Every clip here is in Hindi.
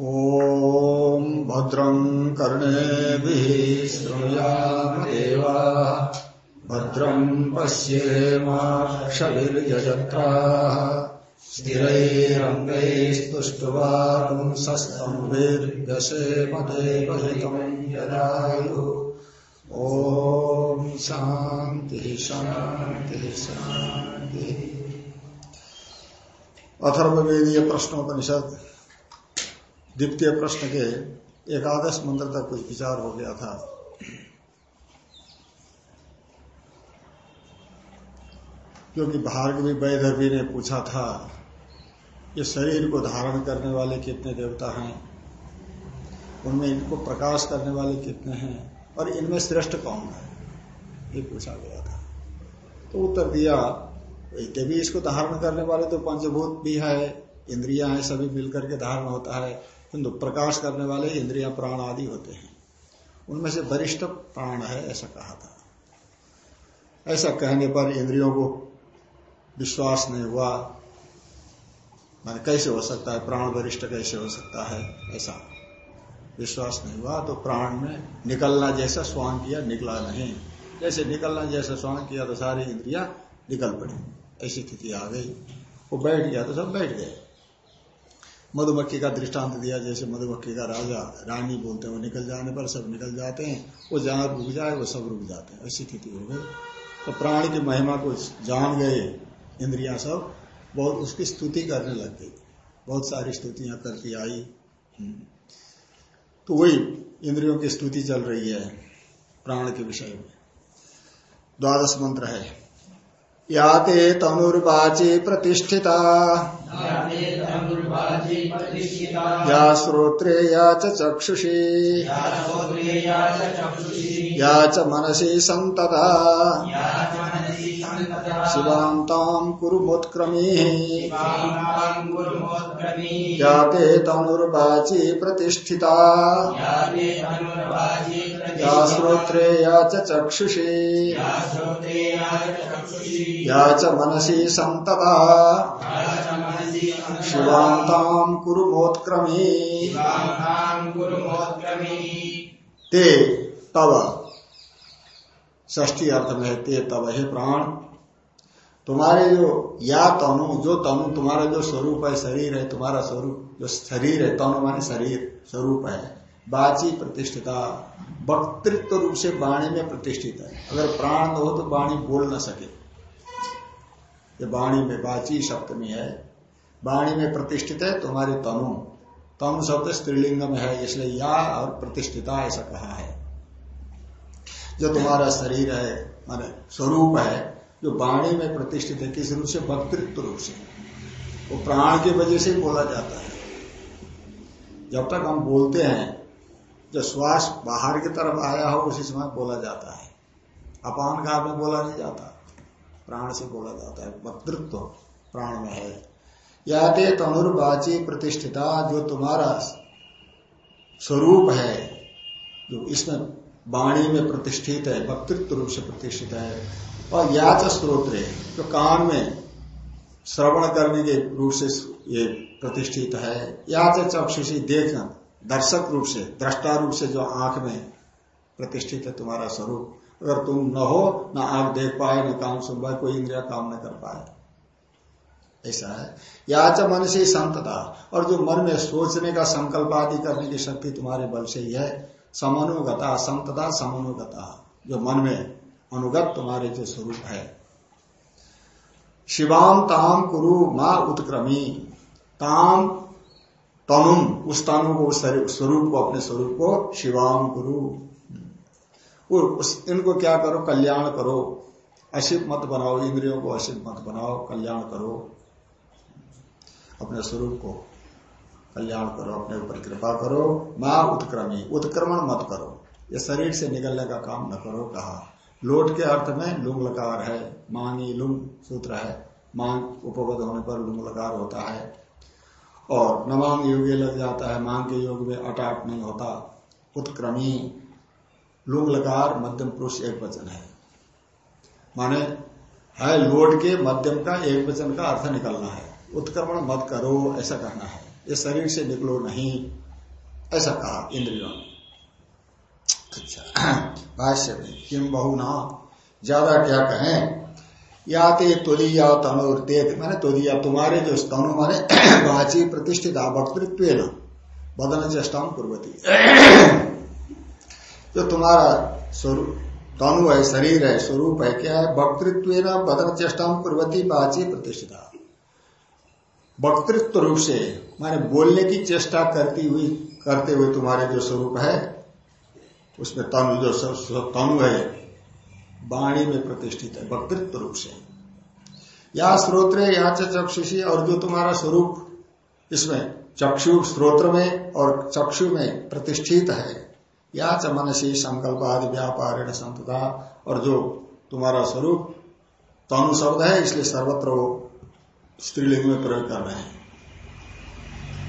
ॐ भद्रं कर्णेभिः शृणुयामदेवा भद्रं पश्येमाक्षभिर्यजत्राः स्थिरैरङ्गैस्तुष्ट्वांसस्तम्भिर्यसेमदेवहितं यदायुः। ॐ शान्तिः शान्तिः अथर्ववेदीय प्रश्नोपनिषद द्वितीय प्रश्न के एकादश मंत्र तक कुछ विचार हो गया था। क्योंकि भार्गवी वैधर्वी ने पूछा था, ये शरीर को धारण करने वाले कितने देवता हैं? उनमें इनको प्रकाश करने वाले कितने हैं? और इनमें श्रेष्ठ कौन है? ये पूछा गया था। तो उत्तर दिया भी इसको धारण करने वाले तो पंचभूत भी है, इंद्रिया है, सभी मिलकर के धारण होता है। किंतु प्रकाश करने वाले इंद्रिया प्राण आदि होते हैं। उनमें से वरिष्ठ प्राण है, ऐसा कहा था। ऐसा कहने पर इंद्रियों को विश्वास नहीं हुआ। मान कैसे हो सकता है? प्राण वरिष्ठ कैसे हो सकता है? ऐसा विश्वास नहीं हुआ। तो प्राण में निकलना जैसा स्वांग किया, निकला नहीं। जैसे निकलना जैसा स्वांग किया तो सारी इंद्रिया निकल पड़ी। ऐसी स्थिति आ गई। वो बैठ गया तो सब बैठ गए। मधुमक्खी का दृष्टांत दिया, जैसे मधुमक्खी का राजा रानी बोलते हैं, वो निकल जाने पर सब निकल जाते हैं, वो जहाँ रुक जाए, वो सब रुक जाते हैं। ऐसी स्थिति हो गई। तो प्राणी की महिमा को जान गए इंद्रिया सब, बहुत उसकी स्तुति करने लग गई। बहुत सारी स्तुतियाँ करती आई। हम्म। तो वही इंद्रियों की स्तुति चल रही है प्राण के विषय में। द्वादश मंत्र है। या ते तनुर्वाची प्रतिष्ठिता। या श्रोत्रे या चक्षुषी। या च मनसी संतता। शिवान्ताम् कुरु मोत्क्रमीः या ते तनुर्वाची प्रतिष्ठिता। या श्रोत्रे या चक्षुषी। या च मनसी संतता। शिवान्ताम् कुरु मोत्क्रमी। ते तव। ष्टी अर्थ में ते तब हे प्राण। तुम्हारे जो या तनु जो तनु तुम्हारा जो स्वरूप है शरीर है तुम्हारा स्वरूप जो शरीर है तनु माने शरीर स्वरूप है बाची प्रतिष्ठिता वक्तृत्व रूप से वाणी में प्रतिष्ठित है। अगर प्राण हो तो वाणी बोल न सके। ये वाणी में बाची शब्द में है वाणी में प्रतिष्ठित है, तुम्हारे तनु। तनु शब्द स्त्रीलिंग में है, इसलिए या और प्रतिष्ठिता ऐसा कहा है। जो तुम्हारा शरीर है, माने स्वरूप है, जो वाणी में प्रतिष्ठित है, किस रूप से? वक्तृत्व रूप से। वो प्राण की वजह से बोला जाता है। जब तक हम बोलते हैं जो श्वास बाहर की तरफ़ आया हो, उसी समय बोला जाता है। अपान काल में बोला नहीं जाता। प्राण से बोला जाता है। वक्तृत्व प्राण में है। या ते तनुर्वाची प्रतिष्ठिता जो तुम्हारा स्वरूप है, जो इसमें वाणी में प्रतिष्ठित है वक्तृत्व रूप से प्रतिष्ठित है, और या स्त्रोत्र जो कान में श्रवण करने के रूप से ये प्रतिष्ठित है। या चक्षुषी देखना, दर्शक रूप से, दृष्टा रूप से जो आँख में प्रतिष्ठित है तुम्हारा स्वरूप। अगर तुम न हो, न आँख देख पाए, न काम सुन पाए, कोई इंद्रिया काम न कर पाए। ऐसा है। या च मन से संतता, और जो मन में सोचने का संकल्प आदि करने की शक्ति तुम्हारे बल से ही है, समनुगता, संतता, समनुगता, जो मन में अनुगत तुम्हारे जो स्वरूप है। शिवाम ताम कुरु माँ उत्क्रमी ताम तनुम उस तनु को, उस स्वरूप को, अपने स्वरूप को शिवाम गुरु इनको क्या करो? कल्याण करो। अशिव मत बनाओ, इंद्रियों को अशिव मत बनाओ, कल्याण करो। अपने स्वरूप को कल्याण करो, अपने ऊपर कृपा करो, माँ उत्क्रमी, उत्क्रमण मत करो। ये शरीर से निकलने का काम न करो, कहा। लोट के अर्थ में लुंग लकार है, मांगी लुंग सूत्र है। मांग उपगत होने पर लुंग लकार होता है। और नमांग योग लग जाता है, मांग के योग में अटाट नहीं होता। उत्क्रमी लुंग लकार मध्यम पुरुष एक वचन है। माने, है लोट के मध्यम का एक वचन का अर्थ निकलना है। उत्क्रमण मत करो, ऐसा कहना है। ये शरीर से निकलो नहीं, ऐसा कहा इंद्रियों ने। अच्छा भाष्य में किम बहु ना ज़्यादा क्या कहें? या ते तुदिया तनुर्ते मैंने तुदिया तुम्हारे जो तनु माने वाची प्रतिष्ठित वक्तृत्व न बदन चेष्टा पूर्वती जो तुम्हारा स्वरूप, तनु है, शरीर है, स्वरूप है, क्या है? वक्तृत्व न बदन चेष्टा पूर्वती वाची प्रतिष्ठिता। वक्तृत्व रूप से, माने बोलने की चेष्टा करती हुई, करते हुए तुम्हारे जो स्वरूप है, उसमें तनु जो तनु है, वाणी में प्रतिष्ठित है, वक्तृत्व रूप से। या स्रोत्र, या चक्षुषी, और जो तुम्हारा स्वरूप, इसमें चक्षु स्रोत्र में और चक्षु में प्रतिष्ठित है, या च मनसी संकल्प आदि व्यापार संतता, और जो तुम्हारा स्वरूप, तनु शब्द है, इसलिए सर्वत्र स्त्रीलिंग में प्रयोग कर रहे हैं।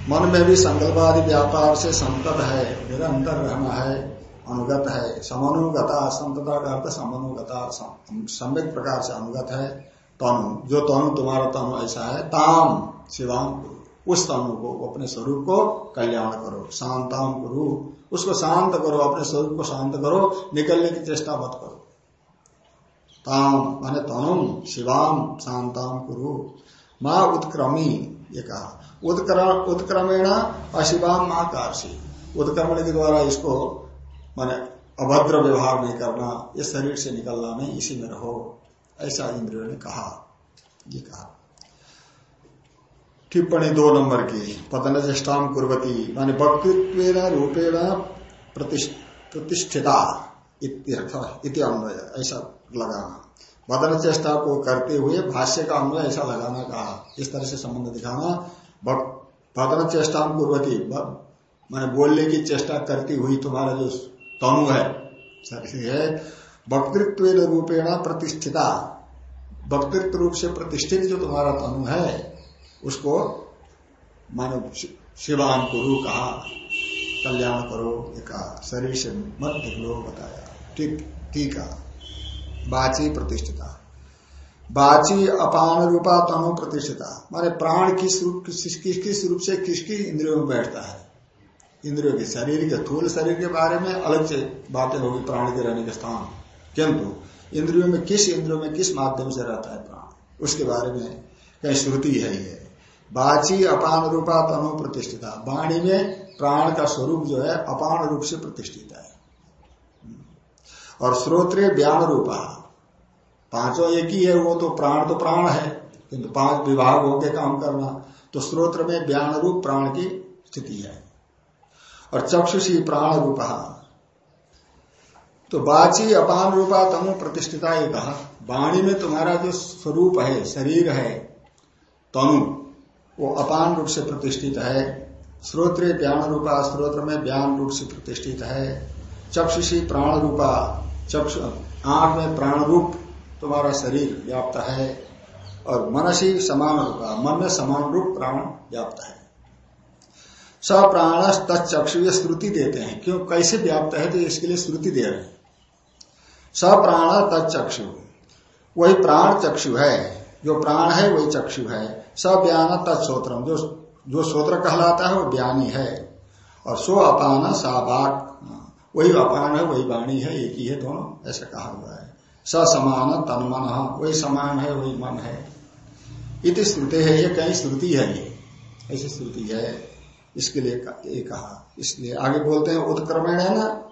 मन में भी संकल्प आदि व्यापार से संतत है, निरंतर रहना है, अनुगत है। समानुगता संतता का अर्थ समानुगता सम्यक प्रकार से अनुगत है। तनु, जो तनु तुम्हारा तनु ऐसा है, ताम शिवाम, उस तनु को अपने स्वरूप को कल्याण करो, शांताम करो। उसको शांत करो, अपने स्वरूप को शांत करो, निकलने की चेष्टा मत करो। ताम, माने तनुम शिवाम, शांताम कुरु। माँ उत्क्रमी, ये कहा। उत्क्रमेण अशिवाम माँ उत्क्रमण के द्वारा इसको माने अभद्र व्यवहार नहीं करना, ये शरीर से निकलना नहीं, इसी में रहो, ऐसा इंद्रियों ने कहा। ये कहा। टिप्पणी दो नंबर की पतन चेष्टा कुर्वती, माने वक्तृत्व रूपेण प्रतिष्ठिता ऐसा लगाना। बदन चेष्टा को करते हुए भाष्य का अन्वय ऐसा लगाना कहा। इस तरह से संबंध दिखाना। बदन चेष्टा कुर्वती मैंने बोलने की चेष्टा करती हुई तुम्हारा जो तनु है है वक्तृत्व रूपेण प्रतिष्ठिता। वक्तृत्व रूप से प्रतिष्ठित जो तुम्हारा तनु है, उसको मानो शिवान गुरु कहा। कल्याण करो कहा। शरीर से मत निकलो, बताया। ठीक ठीक है बाची प्रतिष्ठिता। बाची अपान रूपा तनु प्रतिष्ठिता। माने प्राण किस रूप, किस किस रूप से किसकी इंद्रियों में बैठता है? इंद्रियों के शरीर के, थूल शरीर के बारे में अलग से बातें होगी, प्राण के रहने के स्थान। किंतु इंद्रियों में किस इंद्रियों में किस माध्यम से रहता है प्राण? उसके बारे में कहीं श्रुति है ये। बाची अपान रूपा तनु प्रतिष्ठिता। वाणी में प्राण का स्वरूप जो है, अपान रूप से प्रतिष्ठित और श्रोत्रे व्याण रूपा। पाँचों एक ही है, वो तो प्राण तो प्राण है। किंतु पाँच विभाग होके काम करना। तो स्रोत्र में व्याण रूप प्राण की स्थिति है। और चक्षुषी प्राण रूप। तो बाची अपान रूपा तमु प्रतिष्ठिता ये कहा वाणी में तुम्हारा जो स्वरूप है, शरीर है, तनु, वो अपान रूप से प्रतिष्ठित है। श्रोत्र व्यान रूपा स्त्रोत्र में व्यान रूप से प्रतिष्ठित है। चक्षुषी प्राण रूपा चक्षु, आँख में प्राण रूप तुम्हारा शरीर व्याप्त है और मनसी समान रूपा, मन में समान रूप प्राण व्याप्त है। सप्राण तत्चक्षु ये श्रुति देते हैं। क्यों? कैसे व्याप्त है? तो इसके लिए श्रुति दे रहे हैं। सप्राण तत्चक्षु वही प्राण चक्षु है। जो प्राण है, वही चक्षु है। सब्यान तत्सोत्रम जो जो सोत्र कहलाता है, वो ज्ञानी है। और सो अपान साबाक वही अपान है, वही वाणी है, एक ही है दोनों, ऐसा कहा हुआ है। स समान तन मन वही समान है, वही मन है। इति श्रुति है, ये कहीं श्रुति है ये। ऐसी श्रुति है, इसके लिए ये कहा। इसलिए आगे बोलते हैं, उत्क्रमण है ना?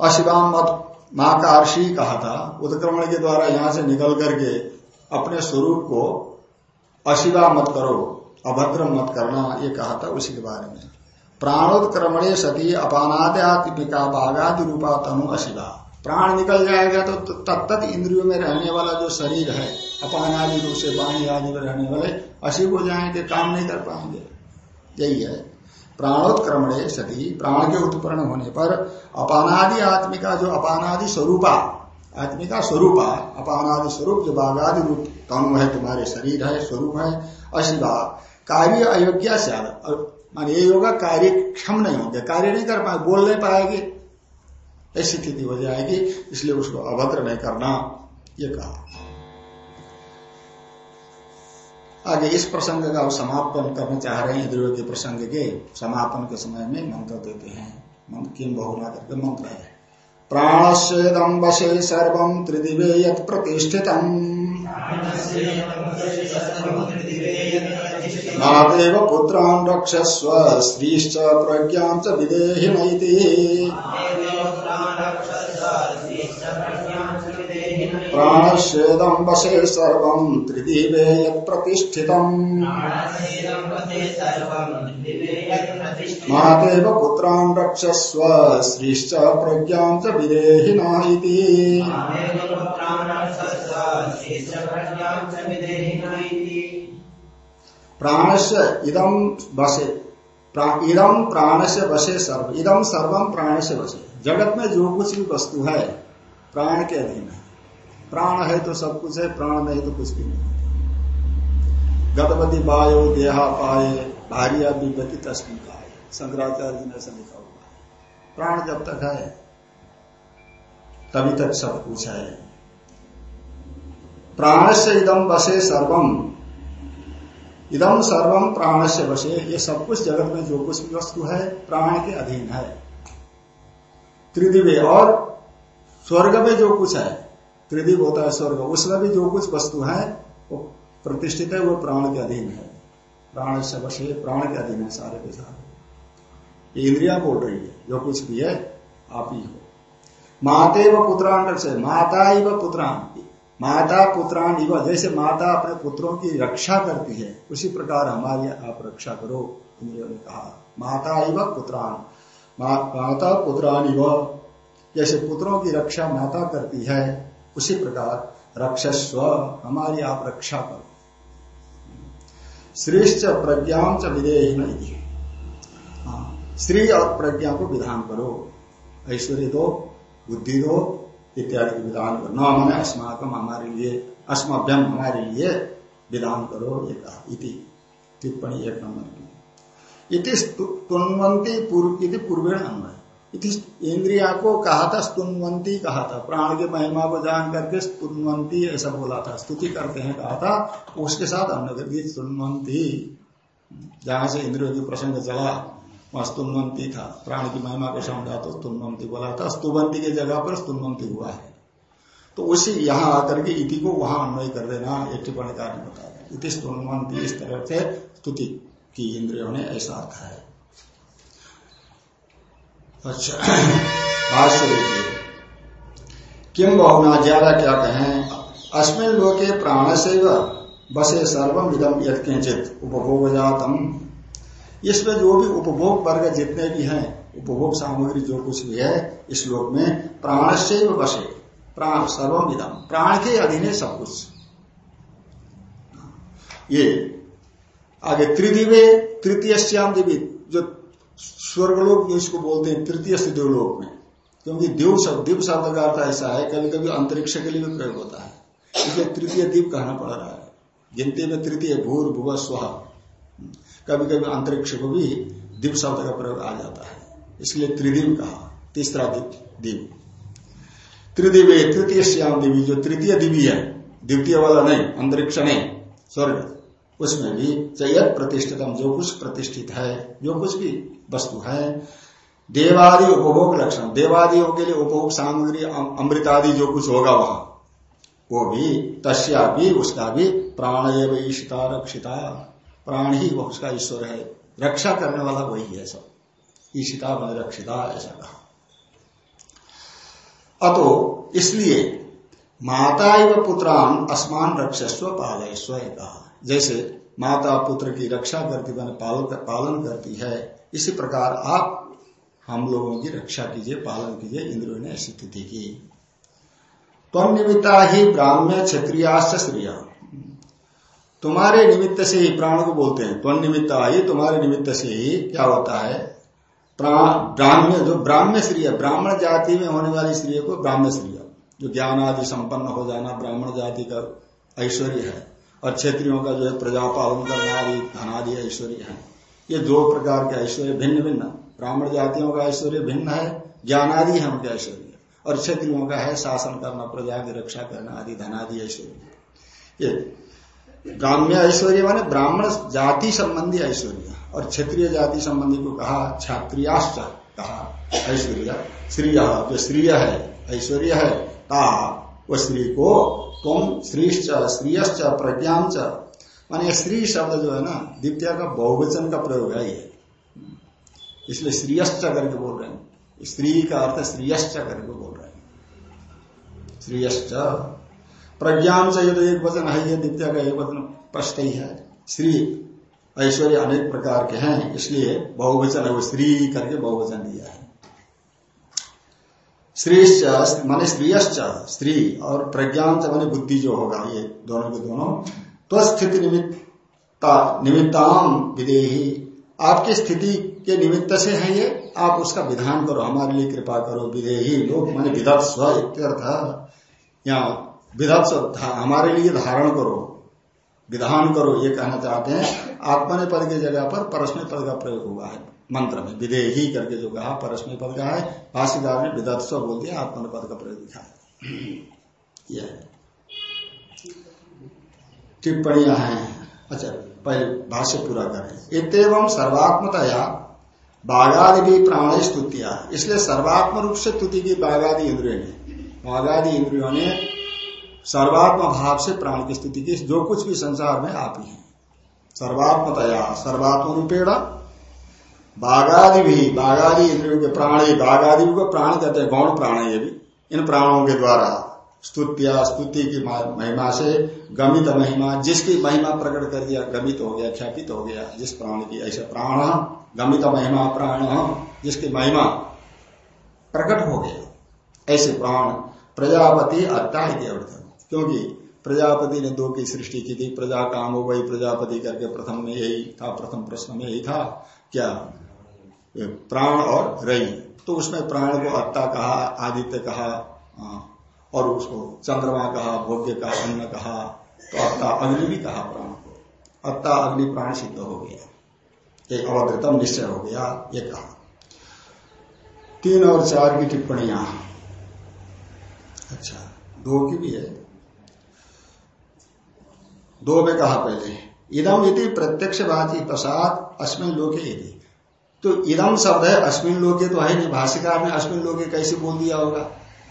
अशिवाम मत, माँ का अर्शी कहा था। उत्क्रमण के द्वारा यहाँ से निकल करके अपने स्वरूप को अशिवा मत करो, अभद्र मत करना, ये कहा था उसी के बारे में। प्राणोत्क्रमणे सती अपानाद्यात्मिका बाघादि रूपा तनु अशिवा। प्राण निकल जाएगा तो तत्त इंद्रियों में रहने वाला जो शरीर है अपान आदि रूप से वाणी आदि में रहने वाले अशिव हो जाएँगे, काम नहीं कर पाएँगे। यही है। प्राणोत्क्रमणे सती, प्राण के उत्पन्न होने पर अपानादि आत्मिका जो अपानादि स्वरूपा, आत्मिका स्वरूपा, अपानादि स्वरूप जो बाघादि रूप तनु है, तुम्हारे शरीर है, स्वरूप है, अशिवा। कार्य अयोग्य मान ये होगा कार्य क्षम नहीं होंगे कार्य नहीं कर पाए, बोल नहीं पाएगी। ऐसी स्थिति हो जाएगी, इसलिए उसको अभद्र नहीं करना, ये कहा। आगे इस प्रसंग का समापन करना चाह रहे हैं इंद्रियों के प्रसंग के समापन के समय में मंत्र देते हैं। किम बहुना करके मंत्र है। प्राणश्चेदम वशे सर्व त्रिदिवे यत प्रतिष्ठित मादेव पुत्रान् रक्षस्व, स्त्रीश्च प्रज्ञां च विदेहिनैति प्राणश्चेदं वशे सर्वं त्रिदिवे यत्प्रतिष्ठितम् मातेव पुत्रान् रक्षस्व प्रज्ञां च विदेहिना इति। प्राणस्य इदम इदम प्राणस्य बसे सर्व इदम सर्वम जगत में जो कुछ भी वस्तु है प्राण के अधीन है। प्राण है तो सब कुछ है प्राण नहीं तो कुछ भी नहीं गतवती वायो देहा पाए भारिया विगति तस्मिन का शंकराचार्य जी ने ऐसा लिखा हुआ है। प्राण जब तक है, तभी तक सब कुछ है। प्राण से इदम बसे सर्वम इदम सर्वम प्राण से बसे ये सब कुछ जगत में जो कुछ वस्तु है, प्राण के अधीन है। त्रिदिवे और स्वर्ग में जो कुछ है, त्रिदिव होता है स्वर्ग। उसमें भी जो कुछ वस्तु है, वो प्रतिष्ठित है, वो प्राण के अधीन है। प्राण से बसे प्राण के अधीन है सारे के सारे। इंद्रिया बोल रही है, जो कुछ भी है, आप ही हो। माते व पुत्रान से माता ही व पुत्रान। माता पुत्रान इव जैसे माता अपने पुत्रों की रक्षा करती है, उसी प्रकार हमारी आप रक्षा करो, इंद्रियों ने कहा। माता इव पुत्रान। माता पुत्रान इव जैसे पुत्रों की रक्षा माता करती है, उसी प्रकार रक्षस्व हमारी आप रक्षा करो। श्रेष्ठ प्रज्ञा च विधेय नहीं श्री और प्रज्ञा को विधान करो, ऐश्वर्य दो, बुद्धि दो, इत्यादि को विधान करो। न मैंने अस्माकम हमारे लिए अस्मभ्यम हमारे लिए विधान करो, ये कहा। इति। टिप्पणी एक नंबर की। इति स्तुन्वंती पूर्व पूर्वेण अन्वय इंद्रिया को कहा था स्तुनवंती कहा था। प्राण के महिमा को जान करके स्तुनवंती ऐसा बोला था। स्तुति करते हैं कहा था, उसके साथ अन्य कर दिए स्तुन्वंती जहाँ से इंद्रियों की प्रसंग चला वहाँ स्तुन्वंती था। प्राण की महिमा को समझा तो स्तुन्वंती बोला था। स्तुवंती की जगह पर स्तुन्वंती हुआ है। तो उसी यहाँ आकर के इति को वहाँ अन्वय कर देना एक टिप्पणी कार्य बताया इति स्तुन्वंती इस तरह से स्तुति की इंद्रियों ने ऐसा अर्थ है। अच्छा किम बहुना ज़्यादा क्या कहें? अस्मिन लोके प्राण से बसे सर्वम इदम यद उपभोग जातम इसमें जो भी उपभोग वर्ग जितने भी हैं, उपभोग सामग्री जो कुछ भी है, इस लोक में प्राण से बसे प्राण सर्वम प्राण के अधीन है सब कुछ। ये आगे त्रिदिवे तृतीय श्याम देवी, जो स्वर्गलोक इसको बोलते हैं तृतीय देवलोक में। क्योंकि देव शब्द, दीप शब्द का अर्थ ऐसा है कभी कभी अंतरिक्ष के लिए भी प्रयोग होता है। इसलिए तृतीय दीप कहना पड़ रहा है। गिनती में तृतीय भूर भुव स्व। कभी कभी अंतरिक्ष को भी दीप शब्द का प्रयोग आ जाता है। इसलिए त्रिदीप कहा, तीसरा दीप। त्रिदेवी तृतीय श्याम देवी, जो तृतीय दिवी है, द्वितीय वाला नहीं, अंतरिक्ष नहीं स्वर्ग उसमें भी चयत प्रतिष्ठितम, जो कुछ प्रतिष्ठित है, जो कुछ भी वस्तु है, देवादि उपभोग लक्षण, देवादियों के लिए उपभोग सामग्री अमृत आदि जो कुछ होगा वहाँ, वो भी, तस्या भी, उसका भी प्राण एवं ईशिता रक्षिता। प्राण ही वो उसका ईश्वर है। रक्षा करने वाला वही है सब। ईशिता मन रक्षिता ऐसा कहा। अतो, इसलिए माता एवं पुत्रान असमान रक्षस्व पालयस्व कहा। जैसे माता पुत्र की रक्षा करती मैंने पालन करती है, इसी प्रकार आप हम लोगों की रक्षा कीजिए, पालन कीजिए, इंद्रियों ने ऐसी स्थिति की। तम निमित्ता ही ब्राह्मण क्षत्रिय स्त्रिया तुम्हारे निमित्त से ही प्राण को बोलते हैं। त्वन निमित्त आई तुम्हारे निमित्त से ही क्या होता है? ब्राह्म्य जो ब्राह्म्य है ब्राह्मण जाति में होने वाली स्त्री को ब्राह्म्य स्त्री जो ज्ञान आदि संपन्न हो जाना ब्राह्मण जाति का ऐश्वर्य है। और क्षेत्रियों का जो है प्रजा पालन करना आदि, धनादि ऐश्वर्य है। ये दो प्रकार के ऐश्वर्य भिन्न भिन्न ब्राह्मण जातियों का ऐश्वर्य भिन्न है ज्ञान आदि है उनका ऐश्वर्य। और क्षेत्रियों का है शासन करना, प्रजा की रक्षा करना आदि, धनादि ऐश्वर्य। ये ब्राह्म्य ऐश्वर्य माने ब्राह्मण जाति संबंधी ऐश्वर्य। और क्षत्रिय जाति संबंधी को कहा क्षत्रियाश्च कहा ऐश्वर्य। श्रीय जो श्रीय है, ऐश्वर्य है ता वो स्त्री को तुम श्रीश्च श्रीयश्च प्रज्ञाम च माने स्त्री शब्द जो है ना, द्वितीय का बहुवचन का प्रयोग है ये। इसलिए श्रीयश्च करके बोल रहे हैं। स्त्री का अर्थ श्रीयश्च करके बोल रहे हैं। श्रीयश्च प्रज्ञान से ये तो एक वचन है ये द्वितीय का एक वचन स्पष्ट ही है। श्री ऐश्वर्य अनेक प्रकार के हैं, इसलिए बहुवचन है, वो श्री करके बहुवचन दिया है। श्रीश्च माने स्त्रीयश्च, स्त्री और प्रज्ञान माने बुद्धि जो होगा, ये दोनों के दोनों। तो स्थिति निमित्ता निमित्ताम विदेही। आपकी स्थिति के निमित्त से है ये, आप उसका विधान करो, हमारे लिए कृपा करो, विदेही। लोग माने विधत स्व इत्यर्थ। यहाँ विधत हमारे लिए धारण करो, विधान करो, ये कहना चाहते हैं। आत्मने पद की जगह पर परस्मय पद का प्रयोग हुआ है, मंत्र में। विदेही करके जो कहा परस्मय पद का है भाषिकार ने विदत्व बोल दिया आत्मन पद का प्रयोग दिखा यह टिप्पणियाँ हैं। अच्छा पहले भाष्य पूरा करें। इतम सर्वात्मतया बाघादि भी प्राण स्तुतिया। इसलिए सर्वात्म रूप से स्तुति की बाघादि इंद्रियों ने बाघादि इंद्रियों ने सर्वात्म भाव से प्राण की स्थिति की जो कुछ भी संसार में आप ही है। सर्वात्मतया सर्वात्म रूपेण बाघादि भी, बाघादि इंद्रियों के प्राणी बाघादि को प्राण कहते हैं, गौण प्राण ये भी। इन प्राणों के द्वारा स्तुतिया, स्तुति की महिमा से गमित महिमा, जिसकी महिमा प्रकट कर दिया, गमित हो गया ख्यापित हो गया, जिस प्राण की ऐसे प्राण, गमित महिमा प्राण, जिसकी महिमा प्रकट हो गया, ऐसे प्राण प्रजापति अर्थ क्योंकि प्रजापति ने दो की सृष्टि की थी प्रजा काम हो गई, प्रजापति करके प्रथम में यही था, प्रथम प्रश्न में यही था, क्या? प्राण और रई। तो उसमें प्राण को अत्ता कहा, आदित्य कहा और उसको चंद्रमा कहा, भोग्य कहा अन्न कहा तो अत्ता अग्नि भी कहा प्राण को। अत्ता अग्नि प्राण सिद्ध हो गया। एक अवधृतम निश्चय हो गया, ये कहा। तीन और चार की टिप्पणियाँ। अच्छा दो की भी है। दो में कहा पहले इदम यदि प्रत्यक्षवादी प्रसाद अश्विन लोके यदि तो इदम शब्द है अश्विन लोके तो है नहीं। भाष्यकार ने अश्विन लोके कैसे बोल दिया होगा?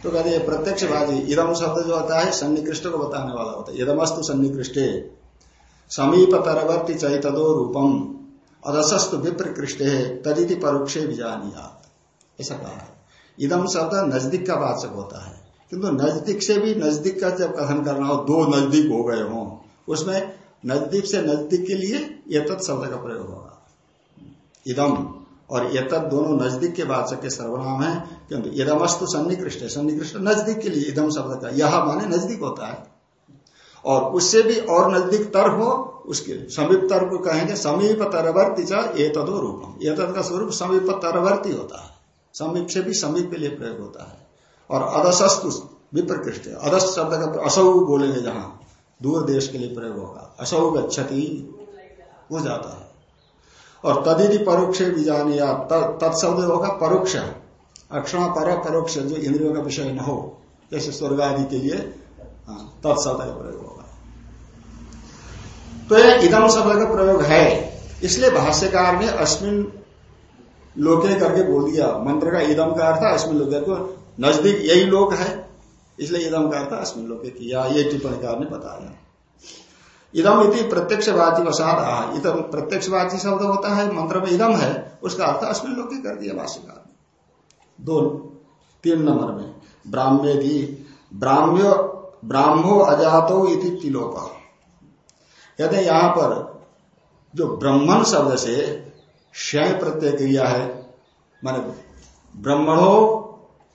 तो कहते हैं प्रत्यक्षवादी इदम शब्द जो होता है, सन्निकृष्ट को बताने वाला होता है। इदमस्तु सन्निकृष्टे। समीप तरवर्ती चैतदो रूपम। अदसस्तु विप्रकृष्ट। है तदिति परोक्षे बीजानियात ऐसा कहा इदम शब्द नज़दीक का वाचक होता है। किंतु नज़दीक से भी नज़दीक का जब कथन करना हो, दो नज़दीक हो गए हों। उसमें नज़दीक से नज़दीक के लिए एतत् शब्द का प्रयोग होगा। इदम। और एतत् दोनों नज़दीक के वाचक के सर्वनाम है, किंतु इदमस्तु सन्निकृष्ट है। सन्निकृष्ट नज़दीक के लिए इदम शब्द का। यह माने नज़दीक होता है। और उससे भी और नज़दीक तर हो, उसके समीप तर को कहेंगे समीप तरवर्ती एतदो रूपम। एतद का स्वरूप समीप तरवर्ती होता है। समीप से भी समीप के लिए प्रयोग होता है। और अदशस्तु विप्रकृष्ट अदस शब्द का असौ बोलेंगे जहाँ। दूर देश के लिए प्रयोग होगा। असौ गच्छति हो जाता है। और तदिति परोक्ष बीजानी या तत्शब्द होगा परोक्ष। अक्षण पर परोक्ष जो इंद्रियों का विषय न हो जैसे स्वर्ग आदि के लिए हाँ, तत्शब्द का प्रयोग होगा। तो यह इदम शब्द का प्रयोग है। इसलिए भाष्यकार ने अश्विन लोके करके बोल दिया। मंत्र का इदम का अर्थ अश्विन लोके को नज़दीक यही लोक है। इसलिए इदम का अर्थ अश्विन लोके किया, ये टिप्पणीकार ने बताया। इदम इति प्रत्यक्षवाची वसाद इदम प्रत्यक्षवाची शब्द होता है, मंत्र में इदम है, उसका अर्थ अश्विन लोके कर दिया भाष्यकार दो, तीन नंबर में, ब्राह्म्य दी, ब्राह्म्य, ब्राह्मो अजातो इति तिलोप। कहते यहाँ पर जो ब्राह्मण शब्द से क्षय प्रत्यय क्रिया है, माने ब्रह्मणो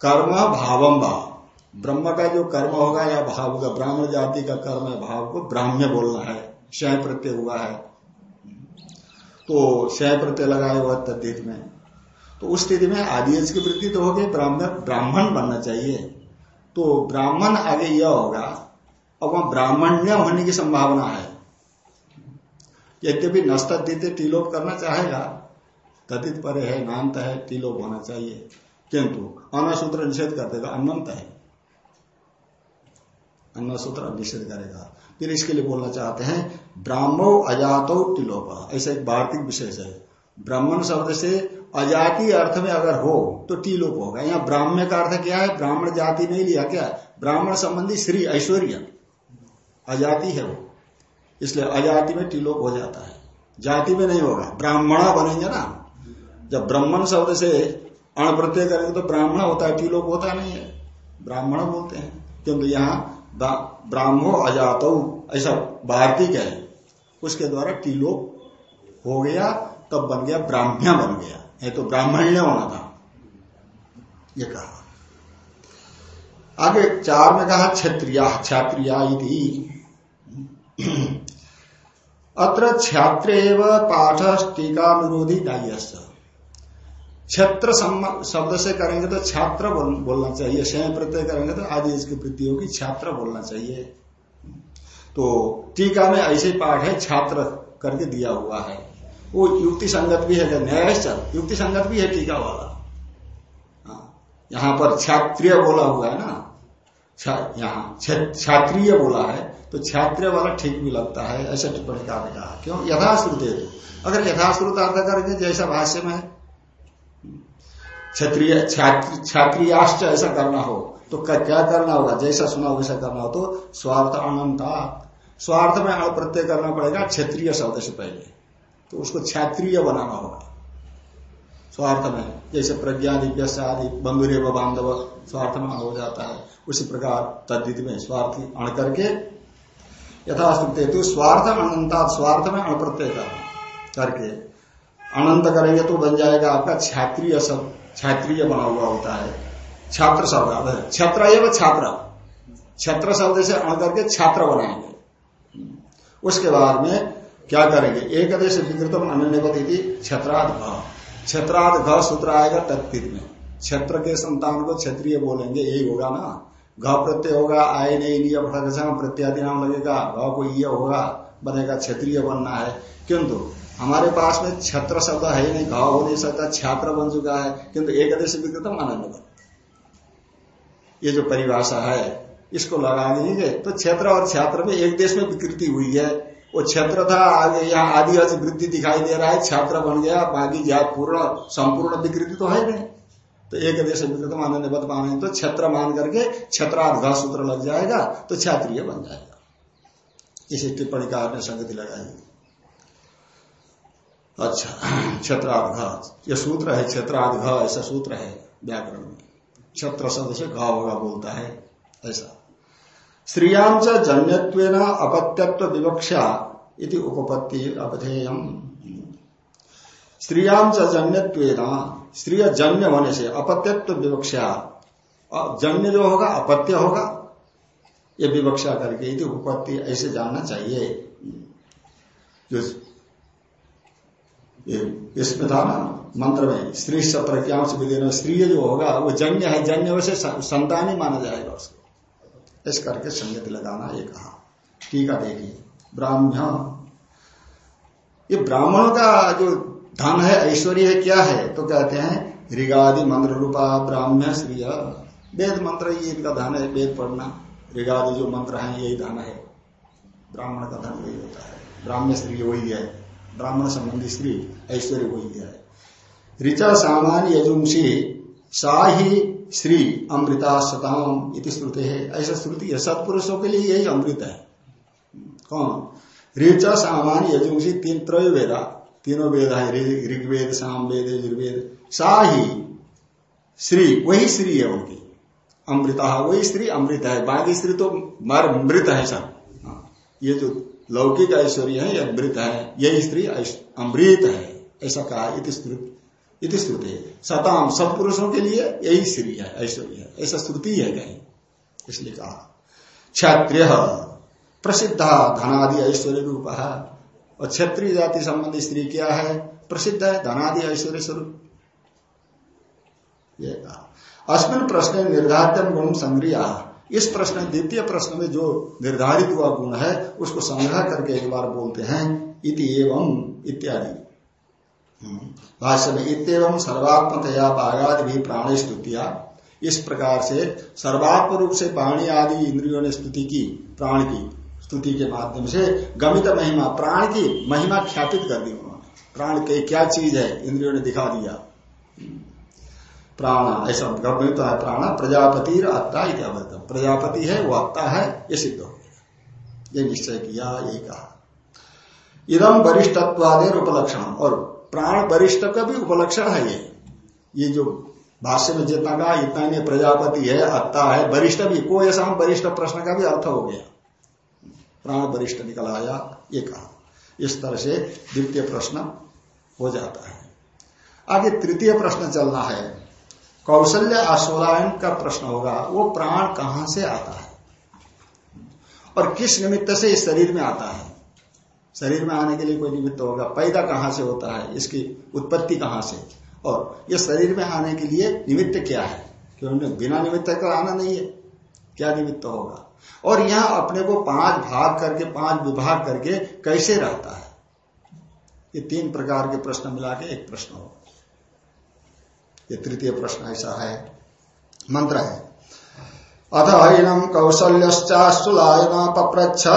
कर्म भावम भाव ब्रह्म का जो कर्म होगा या भाव होगा, ब्राह्मण जाति का कर्म है भाव को ब्राह्म्य बोलना है शय प्रत्यय हुआ है। तो शय प्रत्यय लगाए हुआ तद्दित में। तो उस स्थिति में आदि की वृद्धि तो होगी ब्राह्मण ब्राह्मण बनना चाहिए। तो ब्राह्मण आगे यह होगा, अब वहाँ ब्राह्मण्य होने की संभावना है। यद्यपि नस्तद्दित टीलोप करना चाहेगा तदित पर है नान्त है, तिलोप होना चाहिए। किंतु अनसूत्र निषेध कर देगा अनंत है। अन्न सूत्र निषेध करेगा फिर इसके लिए बोलना चाहते हैं, ब्राह्मो अजातो टिलोप ऐसा एक वार्तिक विशेष है। ब्राह्मण शब्द से अजाति अर्थ में अगर हो तो टीलोप होगा। यहाँ ब्राह्मण का अर्थ क्या है? ब्राह्मण जाति नहीं लिया क्या ब्राह्मण संबंधी श्री ऐश्वर्य। अजाति है वो। इसलिए अजाति में टीलोप हो जाता है। जाति में नहीं होगा। ब्राह्मण बनेंगे ना। जब ब्राह्मण शब्द से अण प्रत्यय करेंगे तो ब्राह्मण होता है टीलोप होता नहीं है। ब्राह्मण बोलते हैं। किंतु यहाँ ब्राह्मो अजात, ऐसा वार्तिक है। उसके द्वारा टीलोप हो गया, तब बन गया ब्राह्म्या बन गया। ये तो ब्राह्मण्य होना था। ये कहा। आगे चार में कहा, क्षत्रिया क्षत्रिया अत्र छात्र पाठ टीका विरोधी दाह्य क्षेत्र शब्द से करेंगे तो छात्र बोल, बोलना चाहिए। स्वयं प्रत्यय करेंगे तो आदि इसकी वृत्ति होगी छात्र बोलना चाहिए। तो टीका में ऐसे पाठ है छात्र करके दिया हुआ है। वो युक्ति संगत भी है न्याय युक्ति संगत भी है टीका वाला। हाँ, यहाँ पर छात्रीय बोला हुआ है ना? यहाँ छात्रीय बोला है तो छात्र वाला ठीक भी लगता है ऐसा टिप्पणी का कहा क्यों? यथाश्रुत है अगर यथाश्रुत अर्थ करेंगे जैसा भाष्य में क्षत्रिय छात्रियाश्च ऐसा करना हो तो क्या करना होगा? जैसा सुना वैसा करना हो तो स्वार्थ अनंता। स्वार्थ में अण प्रत्यय करना पड़ेगा क्षत्रिय शब्द से पहले। तो उसको क्षत्रिय बनाना होगा। स्वार्थ में, जैसे प्रज्ञा दिव्य आदि बंधुरे बांधव, स्वार्थ में हो जाता है। उसी प्रकार तद्दित में स्वार्थ अण करके यथास्तुते तो स्वार्थ अनंता, स्वार्थ में अण प्रत्यय करना। करके अनंत करेंगे तो बन जाएगा आपका क्षत्रिय शब्द। छात्रीय बना हुआ होता है। छात्र शब्द छत्र एवं छात्र। छत्र शब्द से अण करके छात्र बनाएँगे। उसके बाद में क्या करेंगे? एक देश विकृतम अन्य छत्राद घ। छत्राद घ सूत्र आएगा तत्पित में। क्षेत्र के संतान को क्षत्रिय बोलेंगे, यही होगा ना। घ प्रत्यय होगा आय नहीं प्रत्यादि नाम लगेगा। घ को ये होगा। बनेगा, क्षेत्रीय बनना है। किंतु हमारे पास में छत्र शब्द है नहीं, घाव हो नहीं सकता, छात्र बन चुका है। किंतु एक देश विकृतम आनंद ये जो परिभाषा है, इसको लगा देंगे तो क्षेत्र और छात्र में एक देश में विकृति हुई है। वो क्षेत्र था, आगे यहाँ आदि आदि वृद्धि दिखाई दे रहा है, छात्र बन गया, बाकी जात पूर्ण, संपूर्ण विकृति तो है नहीं। तो एक देश विकृतम आनंद बद पाने तो क्षेत्र मान करके क्षेत्रार्ध सूत्र लग जाएगा तो छात्रीय बन जाएगा। इसी टिप्पणी का आपने संगति लगाई। अच्छा क्षेत्रार्घ। ये सूत्र है क्षेत्रार्घ, ऐसा सूत्र है व्याकरण में। क्षत्र शब्द से घ होगा बोलता है, ऐसा। श्रियाम च जन्यत्व अपत्यत्व विवक्षा इति उपपत्ति अवधेयम स्त्रियाम च जन्यत्व स्त्रीय जन्य होने से अपत्यत्व विवक्षा जन्य जो होगा, अपत्य होगा ये विवक्षा करके इति उपपत्ति ऐसे जानना चाहिए। जो इसमें था ना मंत्र में स्त्री प्रज्ञाओं से विधि स्त्री जो होगा, वो जन्य है, जन्य वैसे संतान ही माना जाएगा उसको। इस करके संगति लगाना ये कहा। टीका देखिए। ब्राह्मण। ये ब्राह्मण का जो धन है, ऐश्वर्य है, क्या है? तो कहते हैं, ऋगादि मंत्र रूपा ब्राह्मण श्री वेद मंत्र ये इनका धन है, वेद पढ़ना। ऋगादि जो मंत्र है, यही धन है। ब्राह्मण का धन वही होता है। ब्राह्मण स्त्री वही है। ब्राह्मण संबंधी स्त्री ऐश्वर्य वही है। ऋचा सामान्य यजुंशी सा ही श्री अमृता सताम इति श्रुति है। ऐसा श्रुति है। सत्पुरुषों के लिए यही अमृत है। कौन? ऋचा सामान्य यजुंशी तीन त्रय वेदा। तीनों वेद है। ऋग्वेद साम वेद यजुर्वेद। सा ही श्री वही श्री है उनकी। अमृता वही स्त्री अमृत है। बाकी स्त्री तो मर मृत है सब। हाँ, ये जो लौकिक ऐश्वर्य है या मृत है। यही स्त्री अमृत है। ऐसा कहा इति श्रुति सताम सब पुरुषों के लिए यही स्त्री है ऐश्वर्य है। ऐसा श्रुति है कहीं। इसलिए कहा। क्षत्रिय प्रसिद्ध धनादि ऐश्वर्य रूप। है और क्षत्रिय जाति संबंधी स्त्री क्या है? प्रसिद्ध है धनादि ऐश्वर्य स्वरूप। यह कहा। अस्मिन प्रश्न निर्धारित गुण संग्रिया। इस प्रश्न, द्वितीय प्रश्न में जो निर्धारित हुआ गुण है, उसको संग्रह करके एक बार बोलते हैं, इति एवं इत्यादि। हम्म। भाष्य में इतम सर्वात्मतया बागाद भी प्राण स्तुतिया। इस प्रकार से सर्वात्म रूप से वाणी आदि इंद्रियों ने स्तुति की, प्राण की स्तुति के माध्यम से गमित महिमा, प्राण की महिमा ख्यापित कर दी उन्होंने। प्राण के क्या चीज़ है, इंद्रियों ने दिखा दिया। प्राण, ऐसा गमित है प्राण, प्रजापति अत्ता इत्यावत प्रजापति है, वो अत्ता है, ये सिद्ध हो गया। ये निश्चय किया, ये कहा। इदम वरिष्ठत्वादेर उपलक्षण और प्राण वरिष्ठ का भी उपलक्षण है ये। ये जो भाष्य में जितना कहा, इतना नहीं, प्रजापति है अत्ता है, वरिष्ठ भी, कोई ऐसा वरिष्ठ प्रश्न का भी अर्थ हो गया। प्राण वरिष्ठ निकल आया, ये कहा। इस तरह से द्वितीय प्रश्न हो जाता है। आगे तृतीय प्रश्न चलना है। कौशल्य आश्वलायन का प्रश्न होगा, वो प्राण कहाँ से आता है? और किस निमित्त से इस शरीर में आता है? शरीर में आने के लिए कोई निमित्त होगा, पैदा कहाँ से होता है, इसकी उत्पत्ति कहाँ से? और ये शरीर में आने के लिए निमित्त क्या है? क्योंकि बिना निमित्त का आना नहीं है, क्या निमित्त होगा? और यहाँ अपने को पाँच भाग करके, पाँच विभाग करके कैसे रहता है? ये तीन प्रकार के प्रश्न मिला के एक प्रश्न होगा। ये तृतीय प्रश्न ऐसा है। मंत्र है। अथ हईनम कौशल्याश्चुलायन पप्रच्छ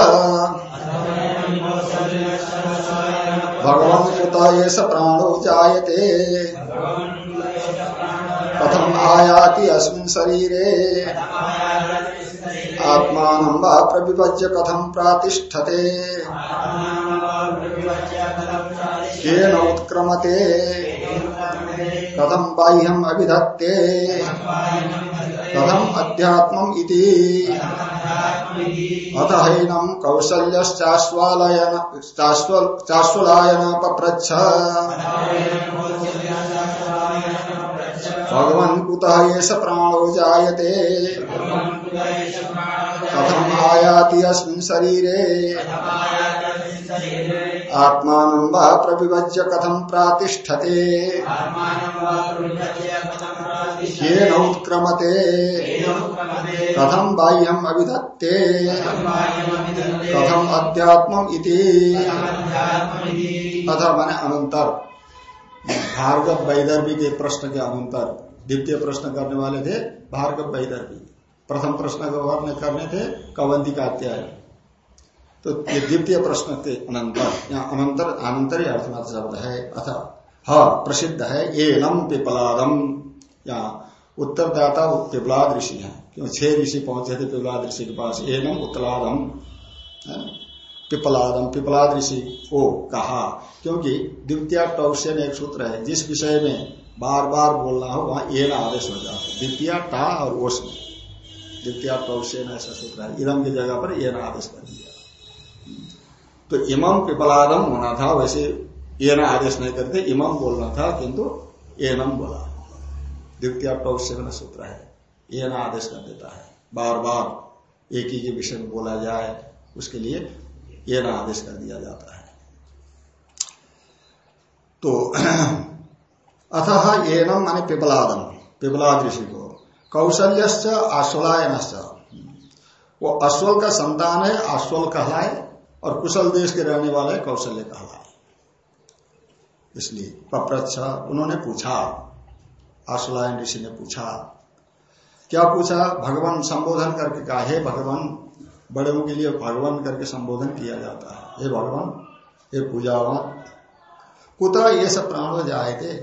भगवान कुत प्राणो जायते। कथम आयाति अस्मिन् शरीरे। आत्मान वा कथम प्रातिष्ठते। केन उत्क्रमते। कथम बाह्यम अभिधत्ते कथम अध्यात्म अथ हैनम कौशल्यश्चाश्वालयन पप्रच्छ भगवन् कुतः एष प्राणो जायते। कथम आयाति अस्मिन् शरीरे। आत्मान वा प्रविभज्य कथम प्रातिष्ठते। उत्क्रमते। कथम बाह्यम अभिधत्ते। कथम अध्यात्म अथ माने अनंतर भार्गव वैदर्भी के प्रश्न के अनंतर द्वितीय प्रश्न करने वाले थे भार्गव वैदर्भी। प्रथम प्रश्न करने थे कवंती का अत्याय तो ये द्वितीय प्रश्न के अनंतर यहाँ अनंतर अनंतर अर्थमात्र शब्द है, अथ ह प्रसिद्ध है ये नम पिपलादम। यहाँ उत्तरदाता पिपलाद ऋषि है। क्यों? छह ऋषि पहुँचे थे पिपलाद ऋषि के पास। ये नम उत्तलादम पिपलादम, पिपलाद ऋषि को कहा। क्योंकि द्वितीय टौस्य में एक सूत्र है, जिस विषय में बार बार बोलना हो, वहाँ एन आदेश हो जाता है। द्वितीय टा और ओस में द्वितीय टौस्य में ऐसा सूत्र है। इदम की जगह पर एन आदेश कर दिया तो इमम पिपलादम होना था, वैसे एन आदेश नहीं करते, इमम बोलना था, किंतु एनम बोला। द्वितीय में सूत्र है एन आदेश कर देता है। बार बार एक ही के विषय में बोला जाए, उसके लिए ये ना आदेश कर दिया जाता है। तो अतः एनम माने पिपलादम पिपलाद ऋषि को। कौशल्य आश्वलायन वो अश्वल का संतान है, अश्वल कहलाए और कुशल देश के रहने वाले कौशल्य कहलाए इसलिए पप्रच्छ, उन्होंने पूछा। आश्वलायन ऋषि ने पूछा। क्या पूछा? भगवान संबोधन करके कहा, हे भगवान, बड़ों के लिए भगवान करके संबोधन किया जाता है। हे भगवान, हे पूजावान कुता ये सब प्राण जाए थे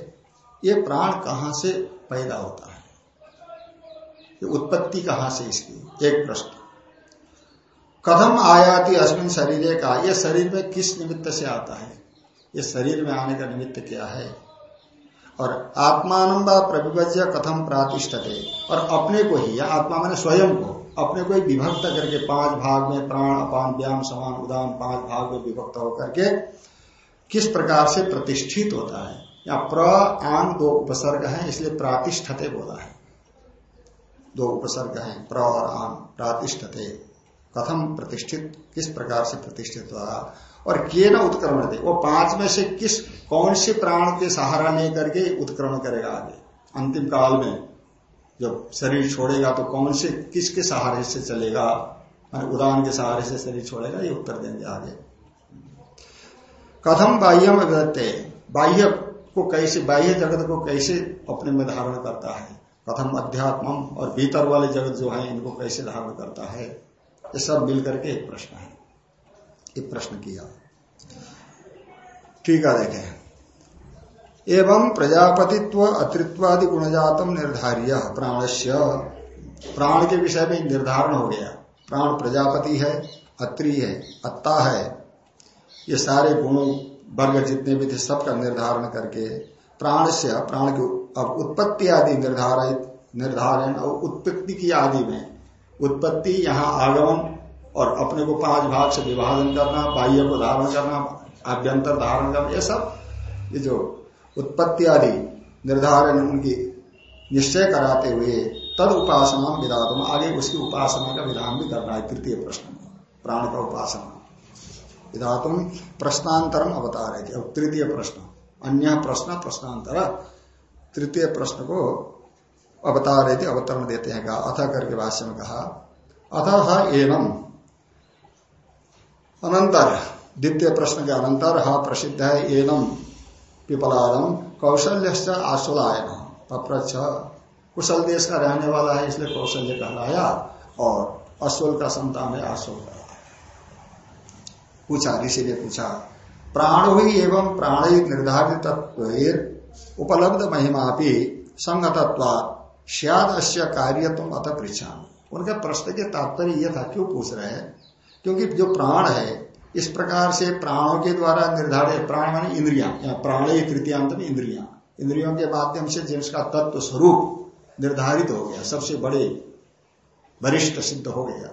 ये प्राण कहाँ से पैदा होता है? ये उत्पत्ति कहाँ से इसकी? एक प्रश्न। कथम आयाति अश्विन शरीर का। यह शरीर में किस निमित्त से आता है? ये शरीर में आने का निमित्त क्या है? और आत्मान प्रविभज्य कथम प्रातिष्ठते। और अपने को ही, या आत्मा मैंने स्वयं को, अपने को ही विभक्त करके पाँच भाग में प्राण, अपान व्याम समान, उदान, पाँच भाग में विभक्त होकर के किस प्रकार से प्रतिष्ठित होता है? या प्र, आन, दो उपसर्ग है, इसलिए प्रातिष्ठते बोला है। दो उपसर्ग है, प्र और आन, प्रातिष्ठते। कथम प्रतिष्ठित, किस प्रकार से प्रतिष्ठित हुआ? और किए न उत्क्रमण दे। वो पाँच में से किस, कौन से प्राण के सहारा लेकर के उत्क्रमण करेगा आगे? अंतिम काल में, जब शरीर छोड़ेगा तो कौन से, किसके सहारे से चलेगा? उदान के सहारे से शरीर छोड़ेगा, ये उत्तर देंगे आगे। कथम बाह्य बाह्यम अभिधत्ते बाह्य को कैसे, बाह्य जगत को कैसे अपने में धारण करता है? कथम अध्यात्म और भीतर वाले जगत जो है, इनको कैसे धारण करता है? ये सब मिलकर के एक प्रश्न है। एक प्रश्न किया। ठीक है, देखें। एवं प्रजापतित्व अतृत्वादि गुणजातम निर्धार्य, प्राणस्य। प्राण के विषय में निर्धारण हो गया। प्राण प्रजापति है, अत्रि है, अत्ता है। ये सारे गुण, वर्ग जितने भी थे, सबका निर्धारण करके प्राण से प्राण की अब उत्पत्ति आदि निर्धारित, निर्धारण और उत्पत्ति की आदि में उत्पत्ति, यहाँ आगमन और अपने को पाँच भाग से विभाजन करना, बाह्य को धारण करना, आभ्यंतर धारण करना, ये सब, ये जो उत्पत्ति आदि निर्धारण उनकी निश्चय कराते हुए तद उपासना विधातम आगे उसकी उपासना का विधान भी करना है, तृतीय प्रश्न। में प्राण का उपासना। विधातुम प्रश्नांतरम अवतार है, तृतीय प्रश्न। अन्य प्रश्न प्रश्नांतर। तृतीय प्रश्न को अवतार है अवतरण देते हैं, कहा, अथ करके भाष्य में कहा, अथ एवं अनंतर, द्वितीय प्रश्न के अनंतर हा प्रसिद्ध है एनम पिपलादम कौशल्य आश्वलायन पप्रच्छ कुशल देश का रहने वाला है, इसलिए कौशल्य कहलाया, और अश्वल का संतान है आश्वल पूछा ऋषि ने पूछा प्राण ही एवं प्राण निर्धारित तत्व उपलब्ध महिमा भी संगतत्वा सियाद अश्य कार्य तुम अत पृछा उनका प्रश्न के तात्पर्य यह था, क्यों पूछ रहे हैं? क्योंकि जो प्राण है, इस प्रकार से प्राणों के द्वारा निर्धारित, प्राण मानी इंद्रिया प्राण ही तृतीयांत में इंद्रिया। इंद्रियों के माध्यम से जिसका तत्व स्वरूप निर्धारित हो गया, सबसे बड़े वरिष्ठ सिद्ध हो गया।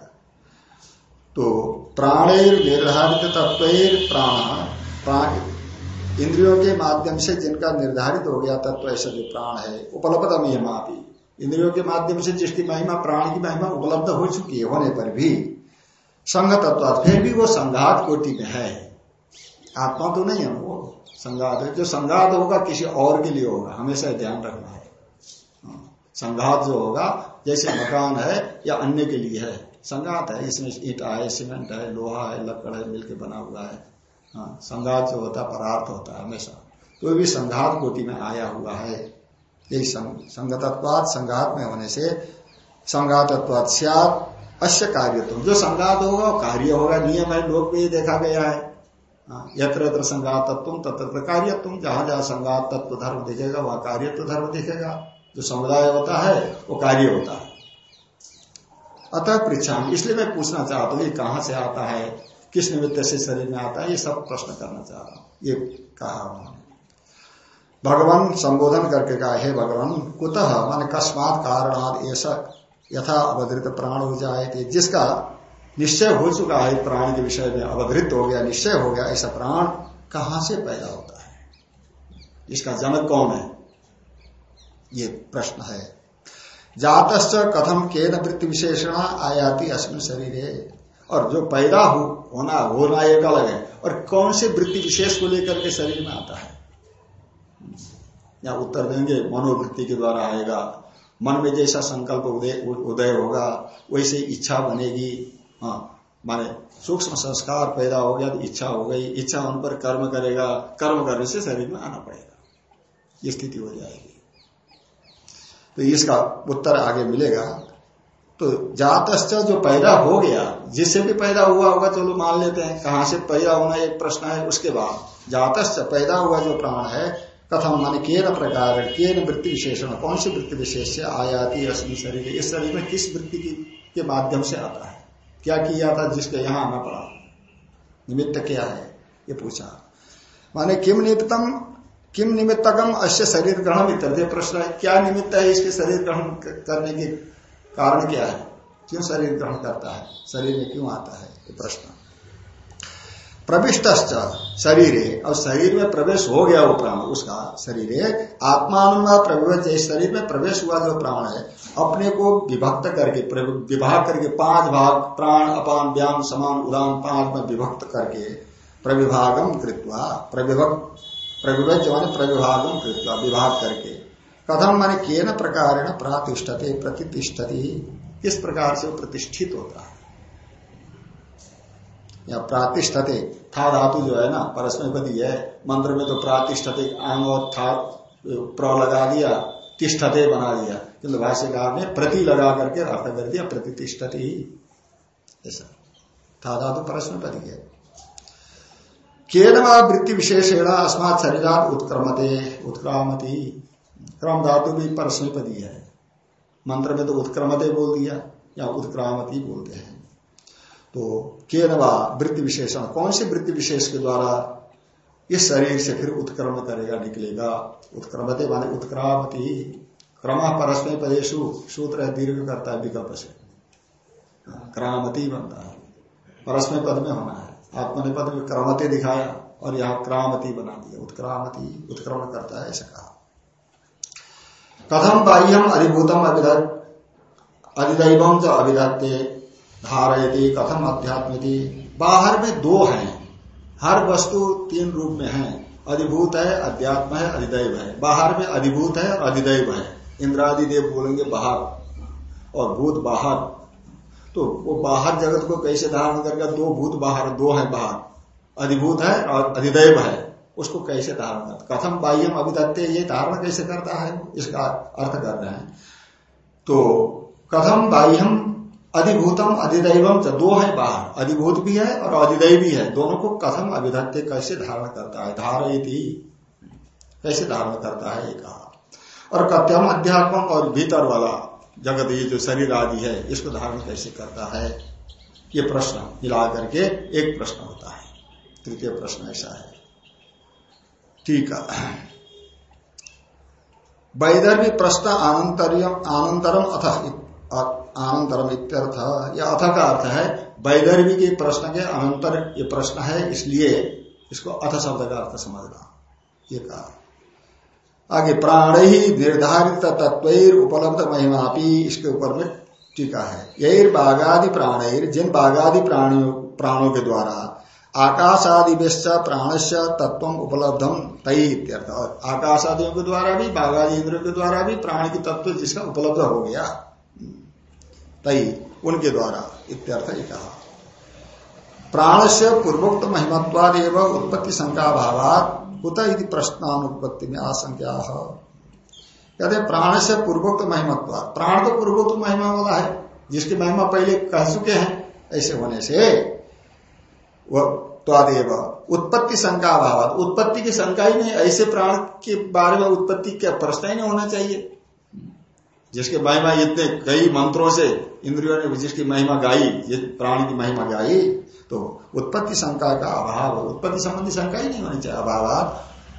तो प्राणेर निर्धारित तत्व प्राण प्राण इंद्रियों के माध्यम से जिनका निर्धारित हो गया तत्व, ऐसा जो प्राण है उपलब्ध महिमा भी इंद्रियों के माध्यम से जिसकी महिमा प्राण की महिमा उपलब्ध हो चुकी है होने पर भी। संघ तत्व फिर भी वो संघात कोटि में है। आत्मा तो नहीं है वो संघात है। जो संघात होगा किसी और के लिए होगा। हमेशा ध्यान रखना है। संघात जो होगा जैसे मकान है या अन्य के लिए है। संघात है इसमें ईटा है सीमेंट है लोहा है लकड़ है मिलकर बना हुआ है। हाँ, संघात जो होता है परार्थ होता है हमेशा। तो भी संघात कोटि में आया हुआ है यही संगतत्वाद संघात में होने से संघातत्वाद अश्य कार्य जो संघात होगा वो कार्य होगा। नियम है लोग भी देखा गया है। हाँ, यत्र यत्र संघात तत्व तत्र कार्य तुम जहाँ जहाँ संघात तत्व धर्म दिखेगा वह कार्य तो धर्म दिखेगा। जो समुदाय होता है वो कार्य होता है। अतः पृछा इसलिए मैं पूछना चाहता हूँ ये कहाँ से आता है? किस निमित्त से शरीर में आता है? ये सब प्रश्न करना चाह रहा हूँ। ये कहा उन्होंने। भगवान संबोधन करके कहा, हे भगवान, कुतः? मान कस्मात कारणात ऐसा यथा अवधृत प्राण हो जाए जिसका निश्चय हो चुका है, प्राण के विषय में अवधृत हो गया, निश्चय हो गया, ऐसा प्राण कहाँ से पैदा होता है? इसका जनक कौन है? ये प्रश्न है। जातश्च कथम के न वृत्ति विशेषण आयाति अस्मिन शरीर। और जो पैदा हो, होना होना एक अलग है। और कौन से वृत्ति विशेष को लेकर के शरीर में आता है? या उत्तर देंगे, मनोवृत्ति के द्वारा आएगा। मन में जैसा संकल्प उदय होगा, वैसे इच्छा बनेगी। हाँ माने सूक्ष्म संस्कार पैदा हो गया तो इच्छा हो गई। इच्छा उन पर कर्म करेगा। कर्म करने से शरीर में आना पड़ेगा। ये स्थिति हो जाएगी। तो इसका उत्तर आगे मिलेगा। तो जातश्च जो पैदा हो गया, जिससे भी पैदा हुआ होगा, चलो मान लेते हैं, कहाँ से पैदा होना एक प्रश्न है, उसके बाद जातश्च पैदा हुआ जो प्राण है कथम मान केन प्रकार, केन वृत्ति विशेषण कौन सी वृत्ति विशेष से आयाती अस्मी शरीर? इस शरीर में किस वृत्ति की, के माध्यम से आता है? क्या किया था जिसके यहाँ आना पड़ा? निमित्त क्या है? ये पूछा। माने किम निमित्तम, किम निमित्तकम अश्य शरीर ग्रहण इत्यादि। प्रश्न है, क्या निमित्त है इसके शरीर ग्रहण करने के कारण क्या है? क्यों शरीर ग्रहण करता है? शरीर में क्यों आता है? ये प्रश्न। प्रविष्ट शरीर। और शरीर में प्रवेश हो गया वो प्राण, उसका शरीर। आत्मान प्रवेश जिस शरीर में प्रवेश हुआ जो प्राण है, अपने को विभक्त करके विभाग करके, पाँच भाग, प्राण, अपान, व्याम, समान, उदान, पाँच में विभक्त करके प्रविभागम कृत्वा प्रविभक्त प्रविभज माने प्रविभागम कृत्वा, विभाग करके। कथम माने केन प्रकार प्रातिष्ठते, प्रतिष्ठती। किस प्रकार से प्रतिष्ठित होता है। या प्रातिष्ठते। था धातु जो है ना परस्मयपति है। मंत्र में तो प्रातिष्ठते आंग और था प्र लगा दिया, तिष्ठते बना दिया। किंतु भाष्यकार ने प्रति लगा करके अर्थ कर दिया प्रतिष्ठते ही। ऐसा। था धातु परस्पर पति है। केनवा वृत्ति विशेषेण अस्मात शरीरा उत्क्रमते, उत्क्रामती। क्रम धातु भी परस्मैपदी है। मंत्र में तो उत्क्रमते बोल दिया, या उत्क्रामती बोलते हैं। तो केनवा वृत्ति विशेषण कौन सी वृत्ति विशेष के द्वारा इस शरीर से फिर उत्क्रम करेगा, निकलेगा? उत्क्रमते माने उत्क्रामती क्रम परस्मय पदेशु सूत्र दीर्घ करता है विकल्प से। क्रामती बनता है। परस्मय पद में होना है। आत्मनिपद में क्रमते दिखाया और यहाँ क्रामती बना दिया। उत्क्रामती, उत्क्रमण करता है, ऐसा कहा। कथम बाह्यम अधिभूतम अभिधत अधिदैवम जो अभिधत्ते धारयती, कथम अध्यात्म बाहर में दो हैं। हर वस्तु तीन रूप में है। अधिभूत है, अध्यात्म है, अधिदैव है। बाहर में अधिभूत है और अधिदैव है। इंद्रादि देव बोलेंगे बाहर और भूत बाहर। तो वो बाहर जगत को कैसे धारण करेगा? दो भूत बाहर, दो है बाहर। अधिभूत है और अधिदैव है। उसको कैसे धारण करता? कथम बाह्यम अभिदत्ते, ये धारण कैसे करता है? इसका अर्थ कर रहे हैं। तो कथम बाह्यम अधिभूतम अधिदैवम दो है बाहर। अधिभूत भी है और अधिदैव भी है। दोनों को कथम अभिधत्ते कैसे धारण करता है? धारयती। कैसे धारण करता है? ये कहा। और कथम अध्यात्म और भीतर वाला जगत, ये जो शरीर आदि है, इसको धारण कैसे करता है? ये प्रश्न मिला करके एक प्रश्न होता है। तृतीय प्रश्न ऐसा है। ठीक है। वैदर्भी प्रश्न आनंतरम अथ आनंतरम इत्यर्थ यह अथ का अर्थ है। वैदर्भी के प्रश्न के अनंतर ये प्रश्न है, इसलिए इसको अथ शब्द का अर्थ समझना। ये कहा। आगे, प्राण ही निर्धारित तत्व उपलब्ध महिमापी, इसके ऊपर में टीका है। यही बाघादि प्राण जिन बाघादि प्राणियों, प्राणों के द्वारा आकाशादि प्राण से तत्व उपलब्धम तई इत्यर्थ। आकाशादियों के द्वारा भी बाघादि इंद्रियों के द्वारा भी प्राण की तत्व जिसका उपलब्ध हो गया। तई, उनके द्वारा इत्यर्थ ही कहा। प्राण से पूर्वोक्त महिमत्वाद एवं उत्पत्ति शंका भावात, कुत यदि प्रश्नानुपत्ति में आशंका कहते प्राण से पूर्वोक्त महिमत्व प्राण तो पूर्वोक्त महिमा वाला है, जिसकी महिमा पहले कह चुके हैं, ऐसे होने से वह त्वादेव, उत्पत्ति शंका अभाव उत्पत्ति की शंका ही नहीं, ऐसे प्राण के बारे में उत्पत्ति का प्रश्न ही नहीं होना चाहिए। जिसके महिमा इतने कई मंत्रों से इंद्रियों ने जिसकी महिमा गाई प्राणी की महिमा गाई तो उत्पत्ति शंका का अभाव, उत्पत्ति संबंधी शंका ही नहीं होनी चाहिए अभाव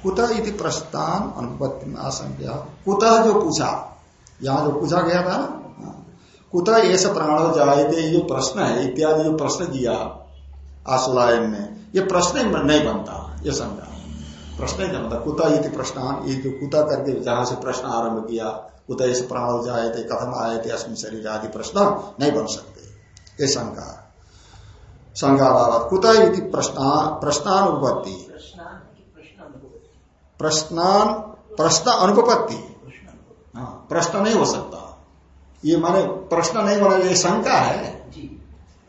कुत इति प्रस्थान अनुपत्ति आशंका। कुत जो पूछा, यहाँ जो पूछा गया था ना हाँ। कुत ऐसा प्राणो जाए जो प्रश्न है, इत्यादि जो प्रश्न किया आसुलायन में, ये प्रश्न नहीं बनता, ये शंका। प्रश्न नहीं बनता कुत इति प्रश्न ये कुता करके जहाँ से प्रश्न आरंभ किया कुत ऐसे प्राण जाए थे कथम आए थे अस्मिन शरीर आदि प्रश्न नहीं बन सकते। ये शंका शंका कुत इति प्रश्नानुपत्ति। प्रश्नान प्रश्न अनुपत्ति। हाँ प्रश्न नहीं हो सकता। ये माने प्रश्न नहीं बना ये शंका है।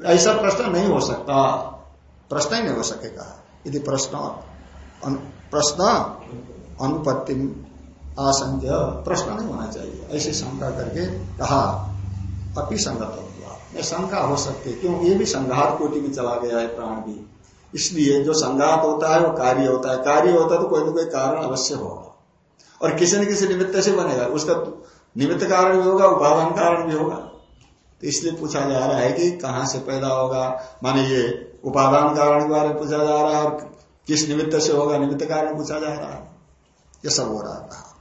ऐसा प्रश्न नहीं हो सकता। प्रश्न ही नहीं हो सकेगा। यदि प्रश्न प्रश्न, अनुपत्ति आशंक्य प्रश्न नहीं होना चाहिए। ऐसे शंका करके कहा, अपी संगत होगा शंका हो सकती है क्यों ये भी संघात कोटि में चला गया है प्राण भी। इसलिए जो संघात होता है, वो कार्य होता है। कार्य होता है तो कोई ना कोई कारण अवश्य होगा। और किसी न किसी निमित्त से बनेगा। उसका निमित्त कारण भी होगा उपादान कारण भी होगा। तो इसलिए पूछा जा रहा है कि कहाँ से पैदा होगा? माने ये उपादान कारण के बारे में पूछा जा रहा है और किस निमित्त से होगा, निमित्त कारण पूछा जा रहा है। ये सब हो रहा है।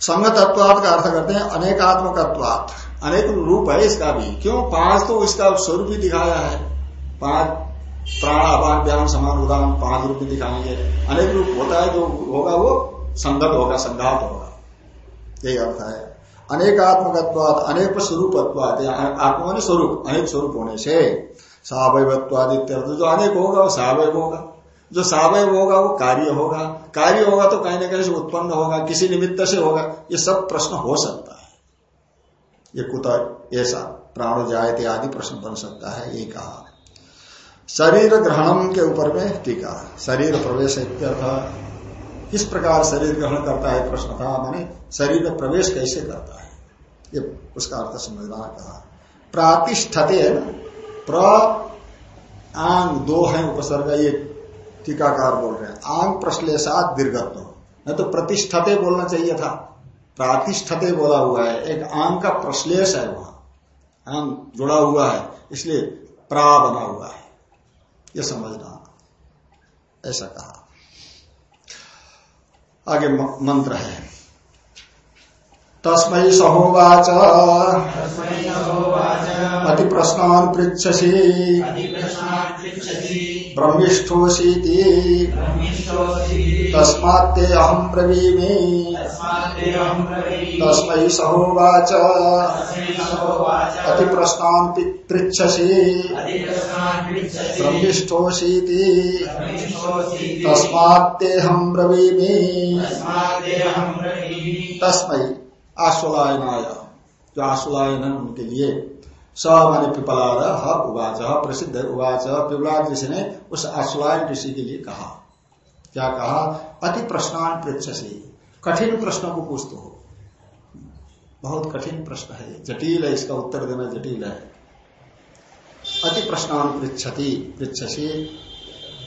संग तत्वात का अर्थ करते हैं अनेकात्मकत्वात अनेक रूप है इसका भी। क्यों? पाँच तो इसका स्वरूप ही दिखाया है। पाँच प्राण अपान व्यान समान उदान पाँच रूप दिखाएँगे। अनेक रूप होता है, जो होगा वो संगत होगा संघात होगा। यही अर्थ है। अनेकात्मकत्वात अनेक स्वरूपत्वात आत्मा स्वरूप अनेक स्वरूप होने से। सावयत्वादित्य जो अनेक होगा, वो सावय होगा। जो सावय होगा, वो कार्य होगा। कार्य होगा तो कहीं ना कहीं से उत्पन्न होगा, किसी निमित्त से होगा। ये सब प्रश्न हो सकता है। ये कुत ऐसा प्राण जायते आदि प्रश्न बन सकता है, ये कहा। शरीर ग्रहणम के ऊपर में टीका। शरीर प्रवेश किस प्रकार शरीर ग्रहण करता है, प्रश्न था माने। शरीर में प्रवेश कैसे करता है? ये उसका अर्थ समझना कहा। प्रातिष्ठते है ना। प्र आंग दो है उपसर्ग, ये टीकाकार बोल रहे हैं। आंग प्रश्लेषात दीर्घत्व। नहीं तो प्रतिष्ठते बोलना चाहिए था। प्रातिष्ठते बोला हुआ है। एक आंग का प्रश्लेष है वहाँ। आंग जुड़ा हुआ है, इसलिए प्रा बना हुआ है। ये समझना। ऐसा कहा। आगे मंत्र है। तस्मय सहोवाच। अति प्रश्नान पृछसी ब्रह्मिष्ठोशीति तस्मात्ते अहम ब्रवीमि। तस्मै सहोवाच। अति प्रश्नान पृछसी ब्रह्मिष्ठोशीति तस्मात्ते हम ब्रवीमि। तस्मै आश्वलायनाय। जो आश्वलायन उनके लिए स माने पिपलाद ह उवाच, प्रसिद्ध उवाच पिपलाद ऋषि ने उस आश्वलायन ऋषि के लिए कहा। क्या कहा? अति प्रश्नान पृछसी कठिन प्रश्नों को पूछते। हो बहुत कठिन प्रश्न है। जटिल है, इसका उत्तर देना जटिल है। अति प्रश्नान पृछती पृछसी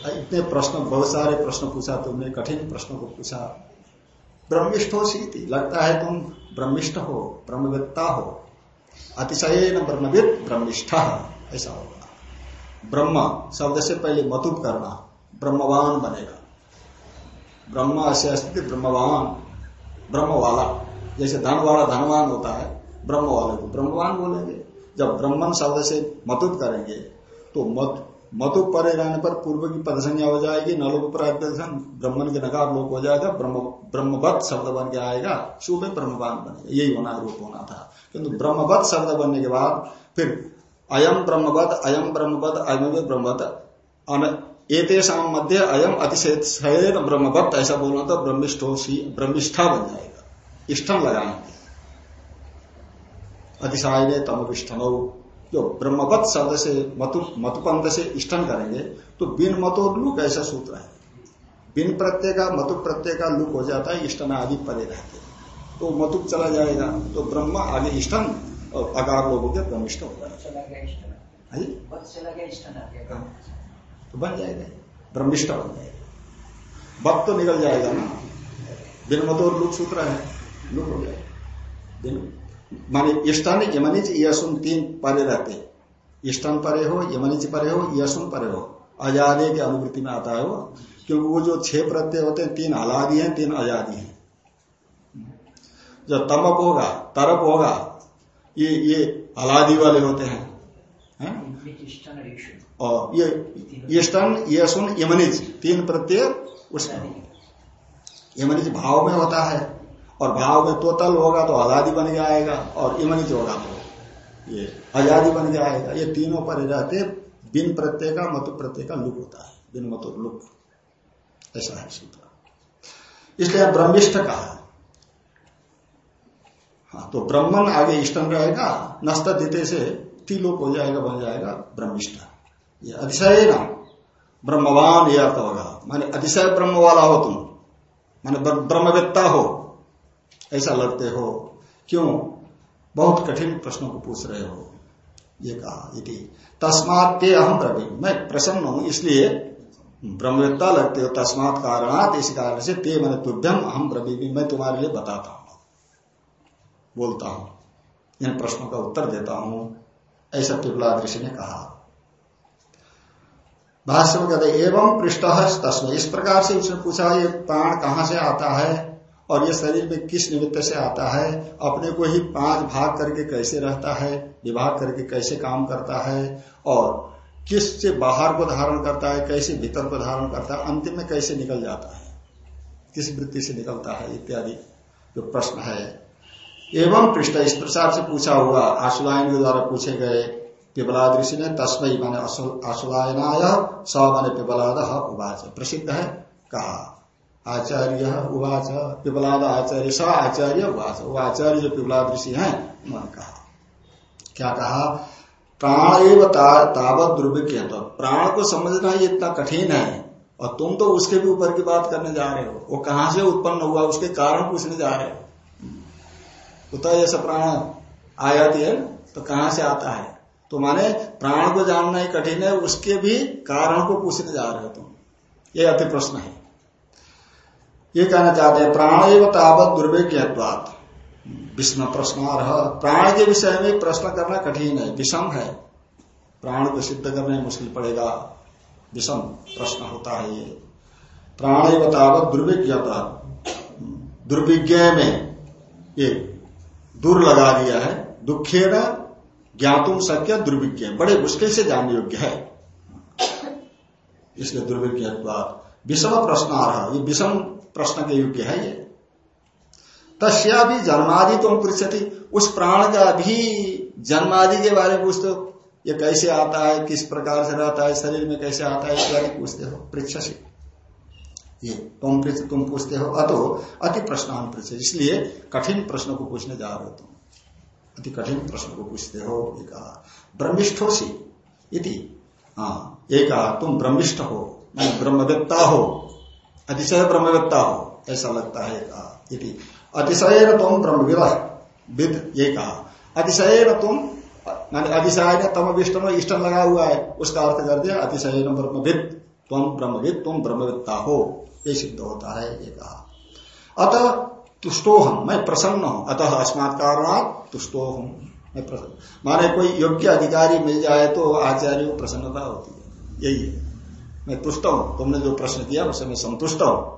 इतने प्रश्न, बहुत सारे प्रश्न पूछा तुमने, कठिन प्रश्नों को पूछा। ब्रह्मिष्ठो सीति लगता है तुम ब्रह्मिष्ठ हो, ब्रह्मवेत्ता हो। अतिशय न ब्रह्मविद ब्रह्मनिष्ठ, ऐसा होगा। ब्रह्म शब्द से पहले मतुप करना, ब्रह्मवान बनेगा। ब्रह्म से अस्थित ब्रह्मवान ब्रह्म वाला जैसे धन वाला धनवान होता है ब्रह्म वाले को ब्रह्मवान बोलेंगे। जब ब्रह्मन शब्द से मतुप करेंगे तो मत मतु परे रहने पर पूर्व की पद संज्ञा हो जाएगी नलोक प्राप्तन ब्रह्मन के नकार लोक हो जाएगा, ब्रह्म, ब्रह्मवत शब्द बन के आएगा शुभ ब्रह्मवान बनेगा यही होना रूप होना था। किंतु ब्रह्मवत शब्द बनने के बाद फिर अयम ब्रह्मवत अयम ब्रह्मवत अयम ब्रह्मवत एतेषाम मध्य अयम अतिशय ब्रह्मवत, ऐसा बोलना तो ब्रह्मिष्ठो ब्रह्मिष्ठा बन जाएगा। इष्टम लगाएँगे अतिशाय तमविष्ठनौ। जो ब्रह्मवत शब्द से मतु मतुपंत से इष्टन करेंगे तो बिन मतो लुक ऐसा सूत्र है। बिन प्रत्यय का मतु प्रत्यय का लुक हो जाता है इष्टन आदि परे रहते तो मतुप चला जाएगा तो ब्रह्म आगे इष्टन और अकार लोगों के ब्रह्मिष्ट हो जाएगा। तो बन जाएगा ब्रह्मिष्ट बन जाएगा। वक्त तो निकल जाएगा ना। बिन मतो लुक सूत्र है लुक हो जाएगा। माने इष्टन यमनिच यशुन तीन परे रहते इष्टन परे हो यमनिच परे हो, यशुन परे हो। आज़ादी की अनुवृत्ति में आता है वो, क्योंकि वो जो छह प्रत्यय होते हैं, तीन हलादी हैं, तीन आज़ादी हैं। जब तमक होगा, तरप होगा, ये ये हलादी वाले होते हैं। है? और ये इष्टन यशुन यमनिज तीन प्रत्यय उसमें। यमनिज भाव में होता है। और भाव में तोतल होगा तो आज़ादी बन के आएगा और इमनित होगा तो ये आज़ादी बन के आएगा ये तीनों पर रहते बिन प्रत्यय का, मत प्रत्यय का लुक होता है। बिन मत लुक। ऐसा है सूत्र। इसलिए ब्रह्मिष्ठ कहा हाँ। तो ब्रह्मन आगे इष्टम रहेगा नस्त दिते से तिलोक हो जाएगा, बन जाएगा ब्रह्मिष्ठ। ये अतिशय ना, ब्रह्मवान ये अर्थ होगा। माने अतिशय ब्रह्म वाला हो तुम। माने ब्रह्मवेत्ता हो। ऐसा लगते हो? क्यों? बहुत कठिन प्रश्नों को पूछ रहे हो। ये कहा तस्मात के अहम प्रवीण। मैं प्रसन्न हूँ, इसलिए ब्रह्मवेत्ता लगते हो, तस्मात कारणात, इस कारण से ते मैंने तुभ्यम अहम प्रवीण। मैं तुम्हारे लिए बताता हूँ। बोलता हूँ। इन प्रश्नों का उत्तर देता हूँ। ऐसा पिपला ऋषि ने कहा। भाष्य में कहते, एवं पृष्ठ तस्म। इस प्रकार से उसने पूछा, ये प्राण कहाँ से आता है? और ये शरीर में किस निमित्त से आता है, अपने को ही पाँच भाग करके कैसे रहता है, विभाग करके कैसे काम करता है, और किस से बाहर को धारण करता है, कैसे भीतर को धारण करता है, अंतिम में कैसे निकल जाता है, किस वृत्ति से निकलता है, इत्यादि जो प्रश्न है। एवं पृष्ठ, इस प्रसाद से पूछा हुआ आशुलायन के द्वारा पूछे गए पिपलाद ऋषि ने तस्मय माने आशुलायनाय स माने पिपलाद उवाच। प्रसिद्ध है, कहा। आचार्य उवाच पिपलाद आचार्य, स आचार्य उवाच। वो आचार्य जो पिपलाद ऋषि हैं, उन्होंने कहा। क्या कहा? प्राण एवं तावत द्रव्य तो प्राण को समझना ही इतना कठिन है, और तुम तो उसके भी ऊपर की बात करने जा रहे हो। वो कहाँ से उत्पन्न हुआ, उसके कारण पूछने जा रहे हो। उत ऐसा प्राण आयाती है तो कहाँ से आता है? तो माने प्राण को जानना ही कठिन है, उसके भी कारण को पूछने जा रहे हो तुम। ये अति प्रश्न है। ये कहना चाहते हैं प्राण एवं तावत दुर्भिज्ञत्वात विष्ण प्रश्न प्राण के विषय में प्रश्न करना कठिन है, विषम है। प्राण को सिद्ध करने मुश्किल पड़ेगा। विषम प्रश्न होता है ये। प्राण एवं तावत दुर्भिज्ञता दुर्भिज्ञ में ये दूर लगा दिया है दुखे न ज्ञातुम सक्य दुर्भिज्ञ बड़े मुश्किल से जान योग्य है। इसलिए दुर्भिज्ञ विषम प्रश्न आ रहा ये विषम प्रश्न के योग्य है ये। तस्या भी जन्मादि तुम पृछति उस प्राण का भी जन्मादि के बारे में पूछते हो ये कैसे आता है, किस प्रकार से रहता है, शरीर में कैसे आता है, इत्यादि पूछते हो। पृछसी ये तुम तुम पूछते हो। अतो अति प्रश्न पृछ इसलिए कठिन प्रश्न को पूछने जा रहे हो तुम। अति कठिन प्रश्न को पूछते हो। ये कहा, ब्रह्मिष्ठोसी इति। हाँ ये कहा, तुम ब्रह्मिष्ठ हो ब्रह्मदत्ता हो। अतिशय ब्रह्मवेत्ता हो ऐसा लगता है, कहा अतिशय तुम ब्रह्मविद, विद, ये कहा। अतिशय तुम अतिशय ने तम विष्ट में इष्ट लगा हुआ है, उसका अर्थ कर दिया अतिशय ब्रह्मविद तुम ब्रह्मविद तुम ब्रह्मविदता हो ये सिद्ध होता है, ये कहा। अतः तुष्टो हम मैं प्रसन्न हूँ। अतः अस्मात कारणात तुष्टो हूँ मैं प्रसन्न। माने कोई योग्य अधिकारी मिल जाए तो आचार्य को प्रसन्नता होती है। यही है। मैं तुष्ट हूँ। तुमने जो प्रश्न किया उससे मैं संतुष्ट हूँ।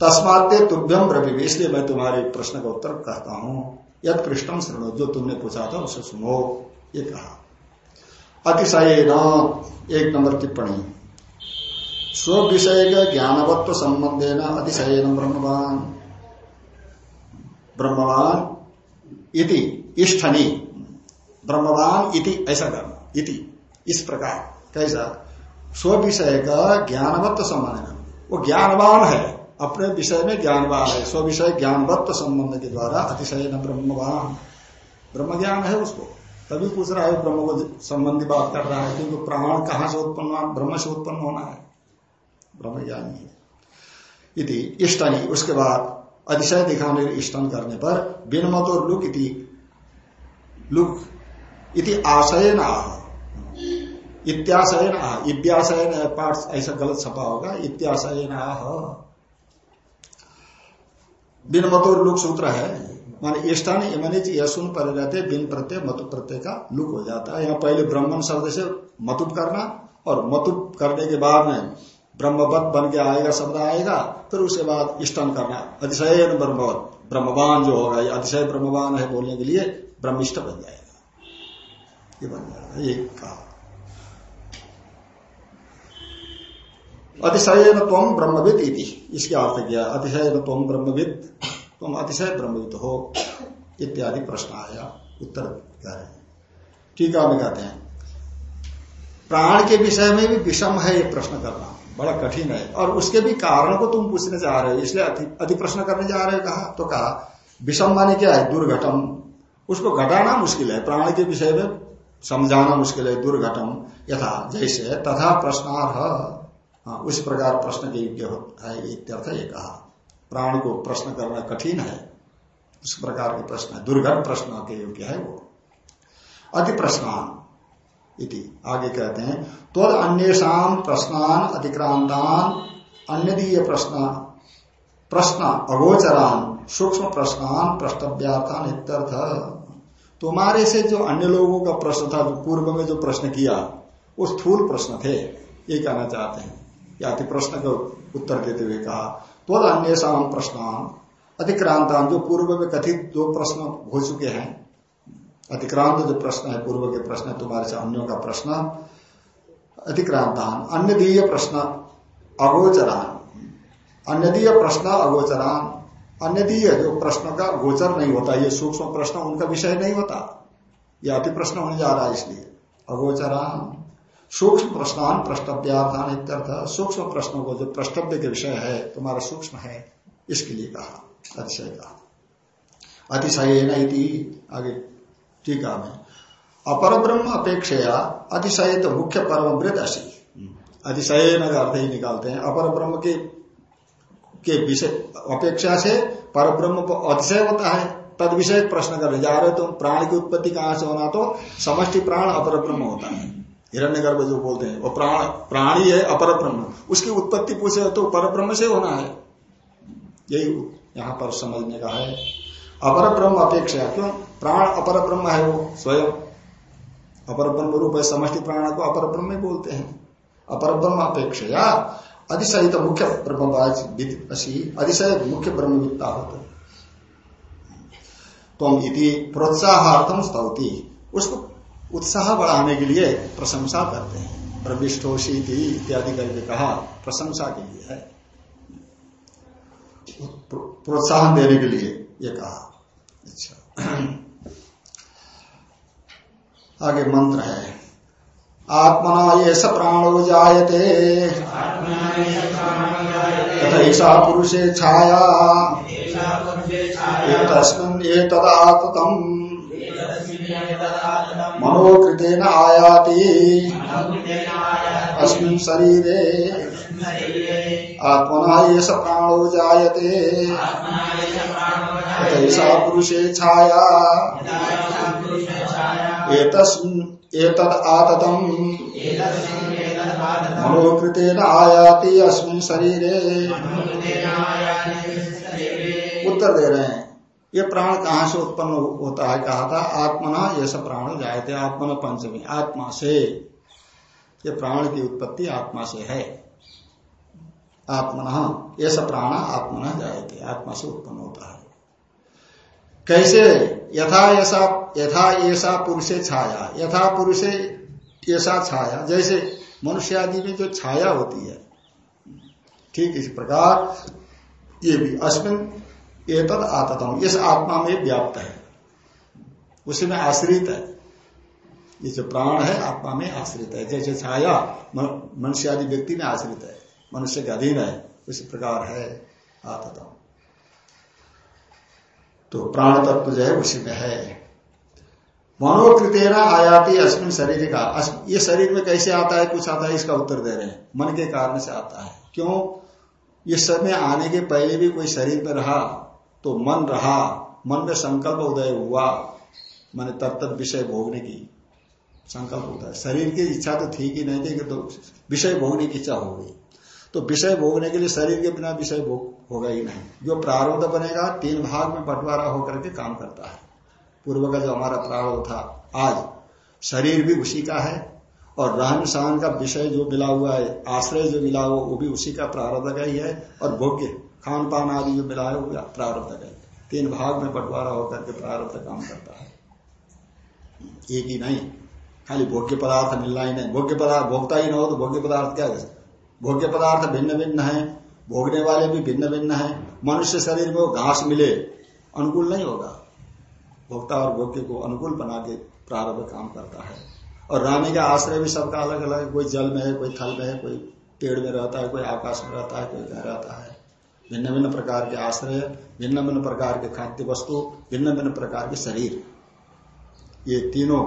तस्मात तुभ्यम रवि इसलिए मैं तुम्हारे प्रश्न का उत्तर कहता हूँ। यद पृष्ठम सुनो जो तुमने पूछा था, उसे सुनो, ये कहा। अतिशय एक नंबर टिप्पणी। स्व विषय के ज्ञानवत्व संबंधे न अतिशय ब्रह्मवान। ब्रह्मवान इति इष्ठनी। ब्रह्मवान इति ऐसा करना इति, इस प्रकार। कैसा? स्व विषय का ज्ञानवत्व संबंध। वो ज्ञानवान है, अपने विषय में ज्ञानवान है स्व विषय ज्ञानवत्त संबंध के द्वारा अतिशय न ब्रह्मवान। ब्रह्म ज्ञान है उसको। तभी पूछ रहा है, ब्रह्म को संबंधी बात कर रहा है, क्योंकि प्राण कहाँ से उत्पन्न ब्रह्म से उत्पन्न होना है। ब्रह्म ज्ञान है। इति उसके बाद अतिशय दिखाने, इष्टन करने पर बिनमत और लुक इति लुक इति आशय न आह इत्याशयन आह इत्याशयन पाठ ऐसा गलत छपा होगा, इत्याशयन आह। बिन मतुर लुक सूत्र है, माने स्थान यमनिच यशुन पर रहते, बिन प्रत्यय मतु प्रत्यय का लुक हो जाता है। यहाँ पहले ब्रह्मन शब्द से मतुप करना, और मतुप करने के बाद में ब्रह्मवत बन के आएगा, शब्द आएगा, फिर उसके बाद स्तन करना। अतिशय ब्रह्मवत, ब्रह्मवान जो होगा, ये अतिशय ब्रह्मवान है बोलने के लिए ब्रह्मिष्ट बन जाएगा। ये बन जाएगा, ये कहा। अतिशय तम ब्रह्मविद इति। इसके अर्थ किया? अतिशय तम ब्रह्मविद तुम अतिशय ब्रह्मविद हो, इत्यादि प्रश्न आया उत्तर रहे हैं। ठीक है कहते हैं। प्राण के विषय में भी विषम है ये प्रश्न करना। बड़ा कठिन है। और उसके भी कारण को तुम पूछने जा रहे हो, इसलिए अति प्रश्न करने जा रहे हो कहा। तो कहा, विषम माने क्या है? दुर्घटम। उसको घटाना मुश्किल है। प्राण के विषय में समझाना मुश्किल है। दुर्घटम, यथा, जैसे, तथा प्रश्नार्ह। हाँ उस प्रकार प्रश्न के योग्य है इत्यर्थ ये कहा। प्राण को प्रश्न करना कठिन है उस प्रकार के प्रश्न दुर्घट प्रश्न के योग्य है वो। अति प्रश्नान, इति। आगे कहते हैं तो अन्यम प्रश्नान अतिक्रांतान अन्य प्रश्न प्रश्न अगोचरान, सूक्ष्म प्रश्नान प्रष्टव्यार्थान इत्यर्थ। तुम्हारे से जो अन्य लोगों का प्रश्न था पूर्व में जो प्रश्न किया, वो स्थूल प्रश्न थे, ये कहना चाहते हैं। याति प्रश्न का उत्तर देते हुए कहा तो अन्य प्रश्न अतिक्रांतान। जो पूर्व में कथित जो प्रश्न हो चुके हैं, अतिक्रांत जो प्रश्न है, पूर्व के प्रश्न तुम्हारे से अन्यों का प्रश्न, अतिक्रांतान। अन्य दीय प्रश्न, अगोचरान। अन्यदीय प्रश्न, अगोचरान। अन्यदीय जो प्रश्न का गोचर नहीं होता, ये सूक्ष्म प्रश्न, उनका विषय नहीं होता। यह अति प्रश्न होने जा रहा है इसलिए, अगोचरान। सूक्ष्म प्रश्नान प्रष्टव्यार्थान इत्यर्थ, सूक्ष्म प्रश्नों को जो प्रष्टव्य के विषय है, तुम्हारा सूक्ष्म है, इसके लिए कहा, अतिशय कहा। अतिशय आगे टीका में अपर ब्रह्म अपेक्षा अतिशय तो मुख्य परम वृत असी। अतिशय अर्थ ही निकालते हैं अपर ब्रह्म के के विषय, अपेक्षा से पर ब्रह्म को अतिशय होता है तद विषय प्रश्न करने जा रहे तुम, प्राण की उत्पत्ति कहाँ से होना तो समष्टि प्राण अपर ब्रह्म होता है। हिरण्य गर्भ जो बोलते हैं, वो प्राण, प्राणी है अपर ब्रह्म उसकी उत्पत्ति पूछे तो पर ब्रह्म से होना है। यही यहाँ पर समझने का है। अपर ब्रह्म अपेक्षा, क्यों? प्राण अपर ब्रह्म है वो, स्वयं। अपर ब्रह्म रूप है, समष्टि प्राण को अपर ब्रह्म बोलते हैं। अपर ब्रह्म अपेक्षा अधिशयित मुख्य ब्रह्मवाज अधिशय मुख्य ब्रह्मविद्ता होता प्रोत्साहार्थम स्तौती। उसको उत्साह बढ़ाने के लिए प्रशंसा करते हैं। प्रविष्टोषी इत्यादि करके कहा प्रशंसा के लिए है। प्रोत्साहन देने के लिए ये कहा। अच्छा। आगे मंत्र है। आत्मना ये स प्राणो जायते। तथा पुरुषे छाया। तस्मिन् एतदाततम् मनोकृतेन आयाति। अस्मिन् शरीरे आत्मना एष प्राणो जायते। तैषा पुरुषे छाया। एतद् आततम्। मनोकृतेन आयाति अस्मिन् शरीरे। उत्तर दे रहे हैं। ये प्राण कहाँ से उत्पन्न होता है? कहा था, आत्मना ये सब प्राण जायते, आत्मन पंचमी, आत्मा से। ये प्राण की उत्पत्ति आत्मा से है। आत्मना ये सब प्राण आत्मना जायते, आत्मा से उत्पन्न होता है। कैसे? यथा ऐसा यथा ऐसा पुरुषे छाया, यथा पुरुषे ऐसा छाया। जैसे मनुष्य आदि में जो छाया होती है, ठीक इस प्रकार, ये भी अश्विन एतद आततम इस आत्मा में व्याप्त है। उसी में आश्रित है। ये जो प्राण है, आत्मा में आश्रित है। जैसे छाया मनुष्य आदि व्यक्ति में आश्रित है। मनुष्य के अधीन है। उसी प्रकार है आततम। तो प्राण तत्व जो है, उसी में है। मनोकृतेना आयाति अश्विन शरीर का। ये शरीर में कैसे आता है? कुछ आता है, इसका उत्तर दे रहे हैं। मन के कारण से आता है। क्यों? ये समय आने के पहले भी कोई शरीर में रहा तो मन रहा, मन में संकल्प उदय हुआ, मैंने तत्त विषय भोगने की संकल्प होता है। शरीर की इच्छा तो थी कि नहीं थी कि तो विषय भोगने की इच्छा हो गई। तो विषय भोगने के लिए शरीर के बिना विषय भोग होगा ही नहीं। जो प्रारब्ध बनेगा, तीन भाग में बंटवारा होकर के काम करता है। पूर्व का जो हमारा प्रारब्ध था, आज शरीर भी उसी का है और रहन सहन का विषय जो मिला हुआ है, आश्रय जो मिला हुआ, वो भी उसी का प्रारब्ध का ही है और भोग्य। खान पान आदि जो मिला है वो प्रारब्ध का तीन भाग में बंटवारा होकर के प्रारब्ध काम करता है। एक ही नहीं, खाली भोग्य पदार्थ मिलना ही नहीं। भोग्य पदार्थ भोगता ही ना हो तो भोग्य पदार्थ क्या भोग्य पदार्थ भिन्न भिन्न है, भोगने वाले भी भिन्न भिन्न है। मनुष्य शरीर में घास मिले, अनुकूल नहीं होगा। भोक्ता और भोग्य को अनुकूल बना के प्रारंभ काम करता है। और रानी का आश्रय भी सबका अलग अलग है। कोई जल में है, कोई थल में है, कोई पेड़ में रहता है, कोई आकाश में रहता है, कोई कह रहता है। भिन्न भिन्न प्रकार के आश्रय भिन्न भिन्न प्रकार के खाद्य वस्तु भिन्न भिन्न प्रकार के शरीर। ये तीनों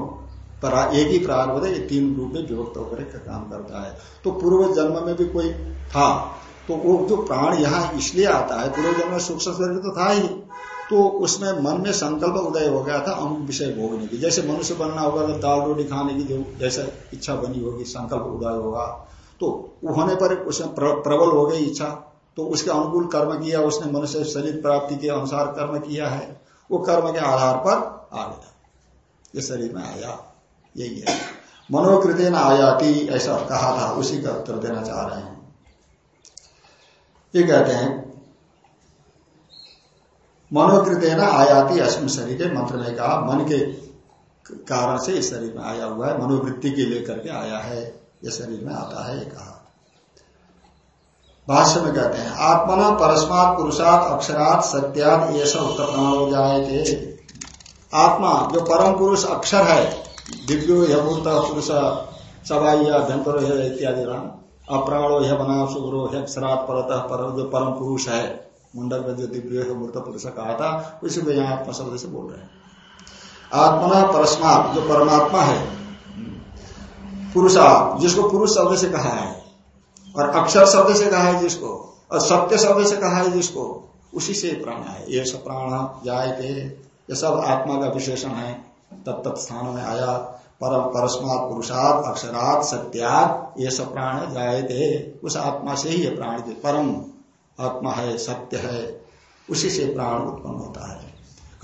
एक ही प्रारंभ ये तीन रूप में विभक्त होकर काम करता है। तो पूर्व जन्म में भी कोई था तो वो जो प्राण यहाँ इसलिए आता है, पूर्व जन्म सूक्ष्म शरीर तो था ही तो उसमें मन में संकल्प उदय हो गया था अमुक विषय भोगने की। जैसे मनुष्य बनना होगा तो दाल रोटी खाने की जो जैसे इच्छा बनी होगी, संकल्प उदय होगा तो होने पर उसमें प्रबल हो गई इच्छा। तो उसके अनुकूल कर्म किया, उसने मनुष्य शरीर प्राप्ति के अनुसार कर्म किया है, वो कर्म के आधार पर आ गया। ये शरीर में आया, यही है। मनोकृति न आयाति, ऐसा कहा था, उसी का उत्तर देना चाह रहे हैं। ये कहते हैं, मनोकृत न आयाति अश्विन शरीर के मंत्र में कहा, मन के कारण से इस शरीर में आया हुआ है, मनोवृत्ति के लेकर के आया है, ये शरीर में आता है, ये कहा। भाष्य में कहते हैं, आत्मना परस्मात पुरुषात अक्षरात सत्यात ये सब उत्तर प्राणो जाए थे आत्मा जो परम पुरुष अक्षर है, दिव्यो यमूर्त पुरुष सवाई अभ्यंतर इत्यादि नाम अप्राणो यह बना सुग्रो है अक्षरात परत पर, जो परम पुरुष है, मुंडक में जो दिव्य मूर्त पुरुष कहा था, उसी को यहाँ आत्मा शब्द से बोल रहे हैं। आत्मना परस्मात जो परमात्मा है, पुरुषा, जिसको पुरुष शब्द से कहा है और अक्षर शब्द से कहा है जिसको, और सत्य शब्द से कहा है जिसको, उसी से प्राण है। ये सब प्राण थे ये सब आत्मा का विशेषण है। तत्त स्थान में आया, परम परस्मात पुरुषात अक्षरात सत्यात, ये सब प्राण थे उस आत्मा से ही ये प्राण परम आत्मा है, सत्य है, उसी से प्राण उत्पन्न होता है।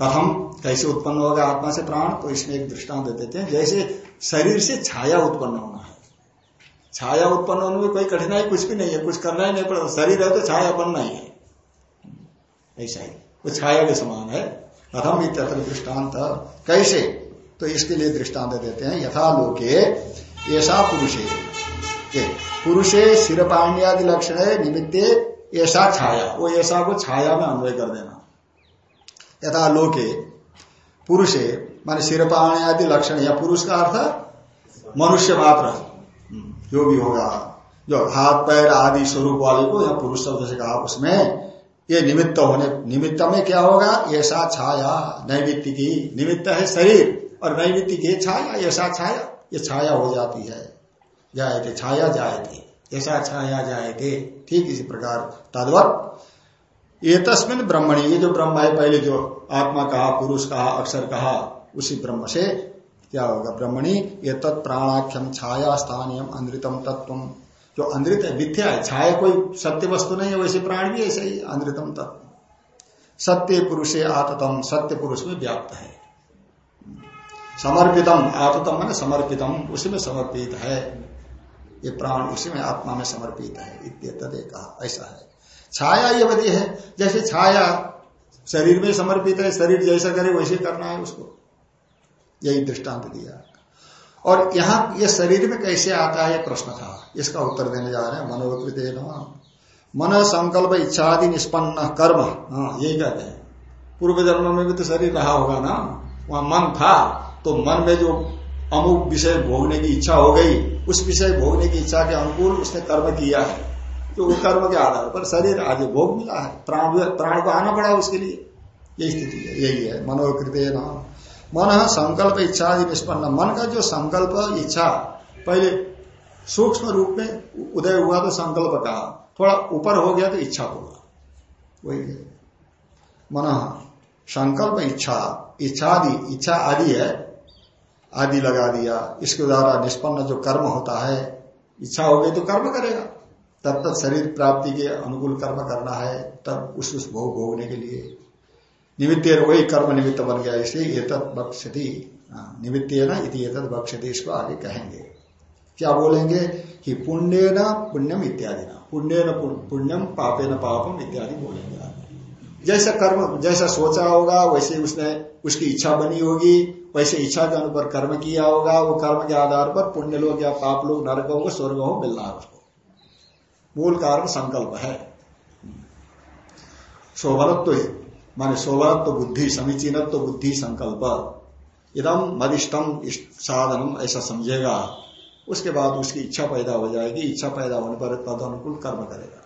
कथम, कैसे उत्पन्न होगा आत्मा से प्राण? तो इसमें एक दृष्टांत देते हैं जैसे शरीर से छाया उत्पन्न होना है। छाया उत्पन्न होने में कोई कठिनाई कुछ भी नहीं है, कुछ करना ही नहीं पड़ेगा। शरीर है तो छाया बनना ही है। ऐसा ही। वो छाया के समान है। कथम इत्यत्र दृष्टांत। कैसे? तो इसके लिए दृष्टांत देते हैं, यथा लोके ऐसा पुरुषे। पुरुषे सिरपाण्यादि लक्षण है, निमित्ते ऐसा छाया। वो ऐसा को छाया में अन्वय कर देना। यथा लोके, पुरुषे, माने आदि लक्षण या पुरुष का अर्थ मनुष्य मात्र जो भी होगा जो हाथ, पैर आदि स्वरूप वाले को या पुरुष शब्द से कहा उसमें, ये निमित्त होने, निमित्त में क्या होगा? ऐसा छाया नैमित्ति की निमित्त है शरीर, और नैमित्ति की छाया ऐसा छाया, ये छाया हो जाती है। जाए थे छाया जाए थे ऐसा छाया जाए थे ठीक इसी प्रकार, तदवत। ये तस्मिन ब्रह्मणी, ये जो ब्रह्म है, पहले जो आत्मा कहा, पुरुष कहा, अक्षर कहा, उसी ब्रह्म से क्या होगा ब्रह्मणी ये तत्प्राणाख्यम छाया स्थानीय अंधृतम तत्व जो अंधृत है, मिथ्या है, छाया कोई सत्य वस्तु नहीं है, वैसे प्राण भी ऐसे ही अंधृतम तत्व सत्य पुरुषे आततम, सत्य पुरुष में व्याप्त है। समर्पितम, आततम मैंने समर्पितम, उसी में समर्पित है। ये प्राण उसी में आत्मा में समर्पित है ऐसा है। छाया ये बदी है, जैसे छाया शरीर में समर्पित है, शरीर जैसा करे, वैसे करना है उसको। यही दृष्टांत दिया। और यहाँ ये शरीर में कैसे आता है, ये प्रश्न था। इसका उत्तर देने जा रहे हैं मनोकृत मन संकल्प इच्छा आदि निष्पन्न, कर्म। हाँ यही कहते हैं। पूर्व जन्म में भी तो शरीर रहा होगा ना। वहाँ मन था तो मन में जो अमुक विषय भोगने की इच्छा हो गई, उस विषय भोगने की इच्छा के अनुकूल उसने कर्म किया। है तो वो कर्म के आधार पर शरीर आदि भोग मिला है। प्राण प्राण को आना पड़ा उसके लिए। यही स्थिति है, यही है मनोकृत मन संकल्प इच्छा आदि निष्पन्न। मन का जो संकल्प, इच्छा, पहले सूक्ष्म रूप में उदय हुआ तो संकल्प कहा? थोड़ा ऊपर हो गया तो इच्छा होगा। वही मन, संकल्प, इच्छा। इच्छा आदि इच्छा आदि है। आदि लगा दिया। इसके द्वारा निष्पन्न जो कर्म होता है, इच्छा हो गई तो कर्म करेगा। तब तक शरीर प्राप्ति के अनुकूल कर्म करना है। तब उस उस भोग भोगने के लिए निमित्त वही कर्म निमित्त बन गया इसलिए ये बक्षति हाँ, निमित्त ना बक्षति इसको आगे कहेंगे। क्या बोलेंगे? कि पुण्य न पुण्यम इत्यादि ना पुण्य न पुण्यम पापे न पापम इत्यादि बोलेंगे। जैसा कर्म जैसा सोचा होगा वैसे उसने उसकी इच्छा बनी होगी वैसे इच्छा के अनुपर कर्म किया होगा वो कर्म के आधार पर पुण्य लोग या पाप लोग नरक हो स्वर्ग हो मिलना है उसको मूल कारण संकल्प है। शोभनत्व माने तो बुद्धि, समीचीनत्व बुद्धि संकल्प। इदम मदिष्टम साधनम ऐसा समझेगा। उसके बाद उसकी इच्छा पैदा हो जाएगी। इच्छा पैदा होने पर तद अनुकूल कर्म करेगा।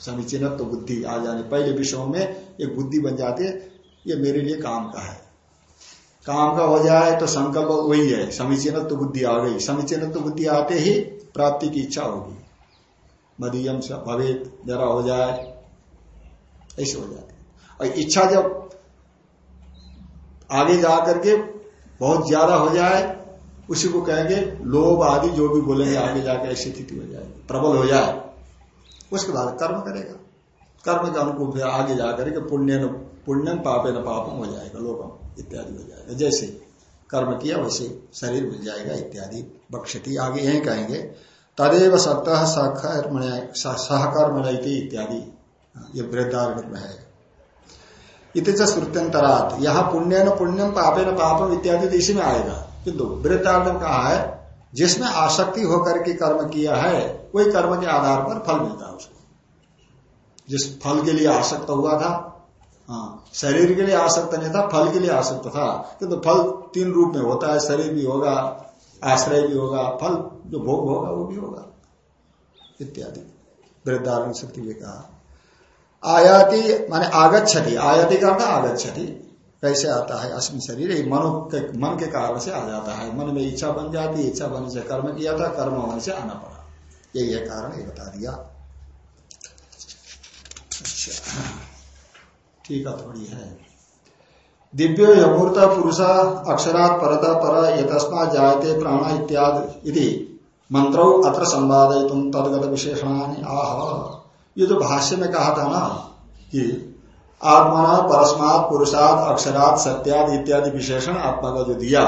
समीचीनत्व बुद्धि आ जाने, पहले विषयों में एक बुद्धि बन जाती है, ये मेरे लिए काम का है। काम का हो जाए तो संकल्प वही है, समीचीनत्व बुद्धि आ गई। समीचीनत्व बुद्धि आते ही प्राप्ति की इच्छा होगी। मदीयम भवेद जरा हो जाए, ऐसे हो जाते और इच्छा जब आगे जा करके बहुत ज़्यादा हो जाए, उसी को कहेंगे लोभ आदि जो भी बोलेंगे, आगे जाकर ऐसी स्थिति हो जाए, प्रबल हो जाए। उसके बाद कर्म करेगा। कर्म के अनुकूल फिर आगे जाकर के पुण्य न, पुण्यम पापे न पापम हो जाएगा लोकम इत्यादि हो जाएगा। जैसे कर्म किया, वैसे शरीर मिल जाएगा, इत्यादि। बक्षती आगे यही कहेंगे। तदेव सत्य सहकर्म सहकर्म इत्यादि। ये वृद्धार्थ में है। इत श्रुत्यंतरात यहाँ पुण्य न पुण्यम पापे न पापम इत्यादि तो इसी में आएगा। किंतु वृद्धार्थ कहा है, जिसमें आसक्ति होकर के कर्म किया है, वही कर्म के आधार पर फल मिलता है उसको। जिस फल के लिए आसक्त हुआ था हाँ शरीर के लिए आसक्त नहीं था, फल के लिए आसक्त था। किंतु तो फल तीन रूप में होता है, शरीर भी होगा, आश्रय भी होगा, फल जो भोग होगा, वो भी होगा। इत्यादि। वृद्धारण शक्ति भी कहा। आयाति, माने आगच्छति। आयाति का अर्थ आगच्छति। कैसे आता है? अस्मिन शरीर मनो के, मन के कारण से आ जाता है। मन में इच्छा बन जाती, इच्छा बनने से कर्म किया था, कर्म होने से आना पड़ा। यही है कारण ये बता दिया। अच्छा। ठीक है, थोड़ी है। दिव्यो यमूर्त पुरुष, अक्षरात परत पर ये तस्मा जायते प्राण इत्यादि मंत्रो अत्र संवादय तुम तदगत विशेषणानि आह। ये जो भाष्य में कहा था ना कि आत्मा परस्मात, पुरुषात, अक्षरात सत्याद इत्यादि विशेषण आत्मा का जो दिया,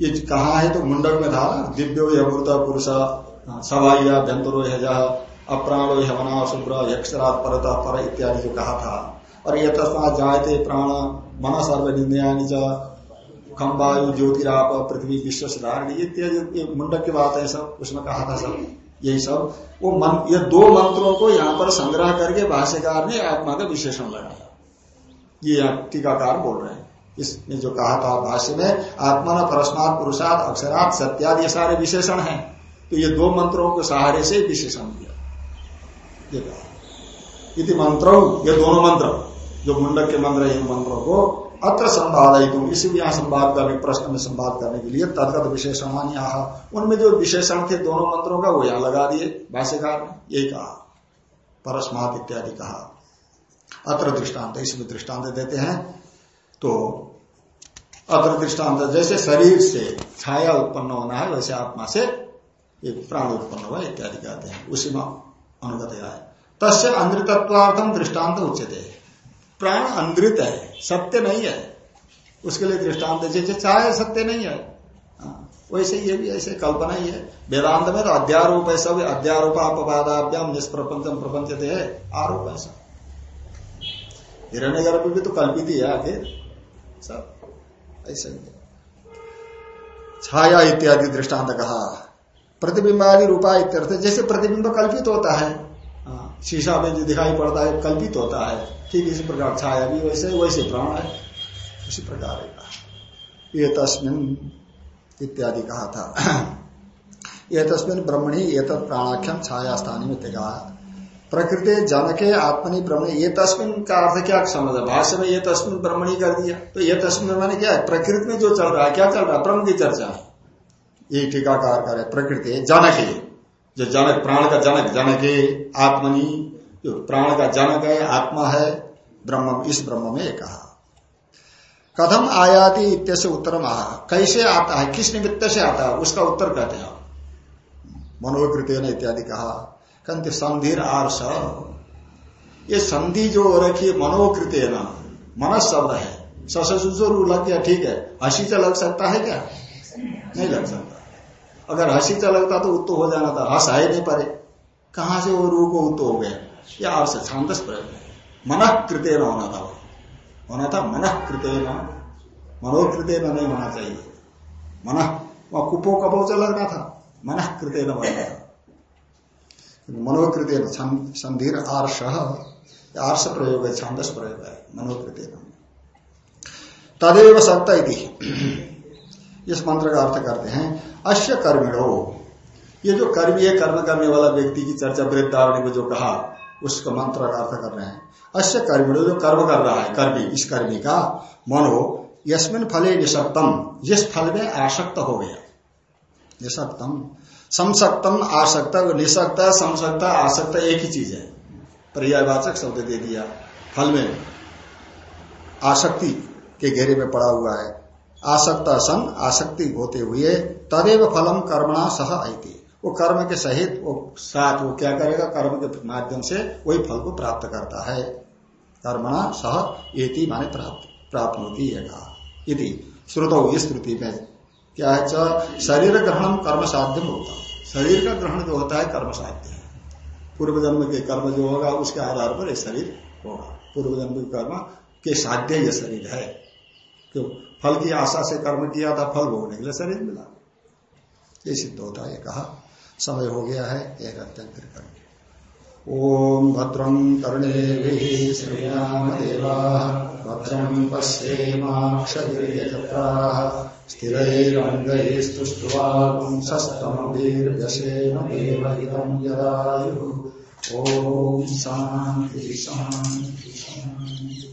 ये कहा है तो मुंडक में था ना? दिव्यो यमूर्त पुरुष सवाइया व्यंतरो अप्राणो हवना शुभ्र यक्षरात, परत, पर इत्यादि जो कहा था। और ये तस्मात जायते प्राण, मन सर्व निंदया खम्बायु ज्योतिराप, पृथ्वी, विश्व सुधारण, इत्यादि मुंडक की बात है सब, उसमें कहा था सब। यही सब। वो मन ये दो मंत्रों को यहाँ पर संग्रह करके भाष्यकार ने आत्मा का विशेषण लगाया। ये टीकाकार बोल रहे हैं। इसने जो कहा था भाष्य में आत्मा न परस्मात पुरुषार्थ अक्षरात, सत्याद ये सारे विशेषण हैं। तो ये दो मंत्रों के सहारे से विशेषण दिया। ये कहा। मंत्रों, ये दोनों मंत्र। जो मुंडक के मंत्र है, इन मंत्रों को अत्र संवाद इसी यहाँ संवाद करने, प्रश्न में संवाद करने के लिए तदगत विशेषण यहाँ उनमें जो विशेषण थे दोनों मंत्रों का, वो यहाँ लगा दिए, भाष्यकार ने। यही कहा परस्मात इत्यादि कहा। अत्र दृष्टांत इसमें दृष्टांत देते हैं। तो अत्र दृष्टांत, जैसे शरीर से छाया उत्पन्न होना है, वैसे आत्मा से ये प्राण उत्पन्न हुआ, इत्यादि कहते हैं। उसी में अनुगत है। तस्य अंधतत्वार्थम दृष्टांत उच्चते प्राण अंधित है सत्य नहीं है। उसके लिए दृष्टांत जैसे चाहे सत्य नहीं है। हाँ, वैसे ये भी ऐसे कल्पना ही है। वेदांत में तो अध्यारोप है सब अध्यारोप अपवादाभ्याम निष्प्रपंचम प्रपंच है। आरोप है सब। हिरण्य गर्भ भी तो कल्पित ही है आखिर। सब ऐसे छाया इत्यादि दृष्टांत कहा। प्रतिबिंबादि रूपा इत्यर्थ जैसे प्रतिबिंब कल्पित होता हाँ, शीशा में जो दिखाई पड़ता है, कल्पित होता है। ठीक इसी प्रकार छाया भी वैसे वैसे प्राण है। उसी प्रकार ये तस्मिन इत्यादि कहा था। ये तस्मिन ब्रह्मणी ये प्राणाख्यम छाया स्थानी में त्यागा प्रकृति जनके आत्मनि ब्रह्मणी। ये तस्मिन का अर्थ क्या समझ भाष्य में ये तस्मिन ब्रह्मणी कर दिया। तो ये तस्मिन मैंने क्या है? प्रकृति में जो चल रहा है, क्या चल रहा है? ब्रह्म की चर्चा। है ये टीकाकार करे प्रकृति जनके। जो जनक, प्राण का जनक, जनके आत्मनी, जो प्राण का जनक है, आत्मा है ब्रह्म इस ब्रह्म में कहा कथम आयाति इत्यसे उत्तर महा कैसे आता है, किस निमित्त से आता है, उसका उत्तर कहते हैं। मनोकृत ने इत्यादि कहा। कंत संधिर आर्ष। ये संधि जो रखी मनोकृत न मन शब्द है। ससुर लग गया, ठीक है। हसी से लग सकता है क्या? नहीं लग सकता। अगर हसी लगता तो उत्तो हो जाना था। हस है नहीं परे कहा से वो रू को उत्तो हो गया या आर्ष छांदस प्रयोग है। मन कृत होना था होना था मन कृत मनोकृत नहीं होना चाहिए। मन, वहाँ कुपो कपो चल लगना था। मन कृत बनना था। मनोकृत संधीर आर्ष। आर्ष प्रयोग है, छांदस प्रयोग है। मनोकृत तदेव सत्य इस मंत्र का अर्थ करते हैं, अश्य कर्मिणो। ये जो कर्मी है, कर्म करने वाला व्यक्ति की चर्चा वृद्धारण्य को जो कहा, उसका मंत्र का अर्थ कर रहे हैं। अश्य कर्मी जो कर्म कर रहा है, कर्मी, इस कर्मी का, मनो, यस्मिन फले निशक्तम जिस फल में आसक्त हो गया। निशक्तम समसक्तम आसक्त, निशक्त समसक्त आसक्त, एक ही चीज़ है। पर्यायवाचक शब्द दे दिया। फल में आसक्ति के घेरे में पड़ा हुआ है। आसक्त सन आसक्ति होते हुए तदेव फलम कर्मणा सह आती वो कर्म के सहित, वो साथ वो क्या करेगा? कर्म के माध्यम से वही फल को प्राप्त करता है। कर्मणा सह एति माने प्राप्त प्राप्त होती है श्रुतो इस श्रुति में। क्या है शरीर ग्रहण कर्म साध्य होता। शरीर का ग्रहण जो होता है, कर्म साध्य है। पूर्व जन्म के कर्म जो होगा, उसके आधार पर यह शरीर होगा। पूर्व जन्म के कर्म के साध्य यह शरीर है। क्यों? फल की आशा से कर्म किया था, फल भोगने के लिए शरीर मिला। ये सिद्ध होता है कहा। समय हो गया है, एक अत्यंत करेंगे ओम भद्रं कर्णे श्रीरामदेवा, भद्रं पश्येमाक्षजत्राः स्थिरैरङ्गैस्तुष्ट्वापुंसस्तमभिर्यशेन देवहितं यदायुः। शान्ति शान्ति।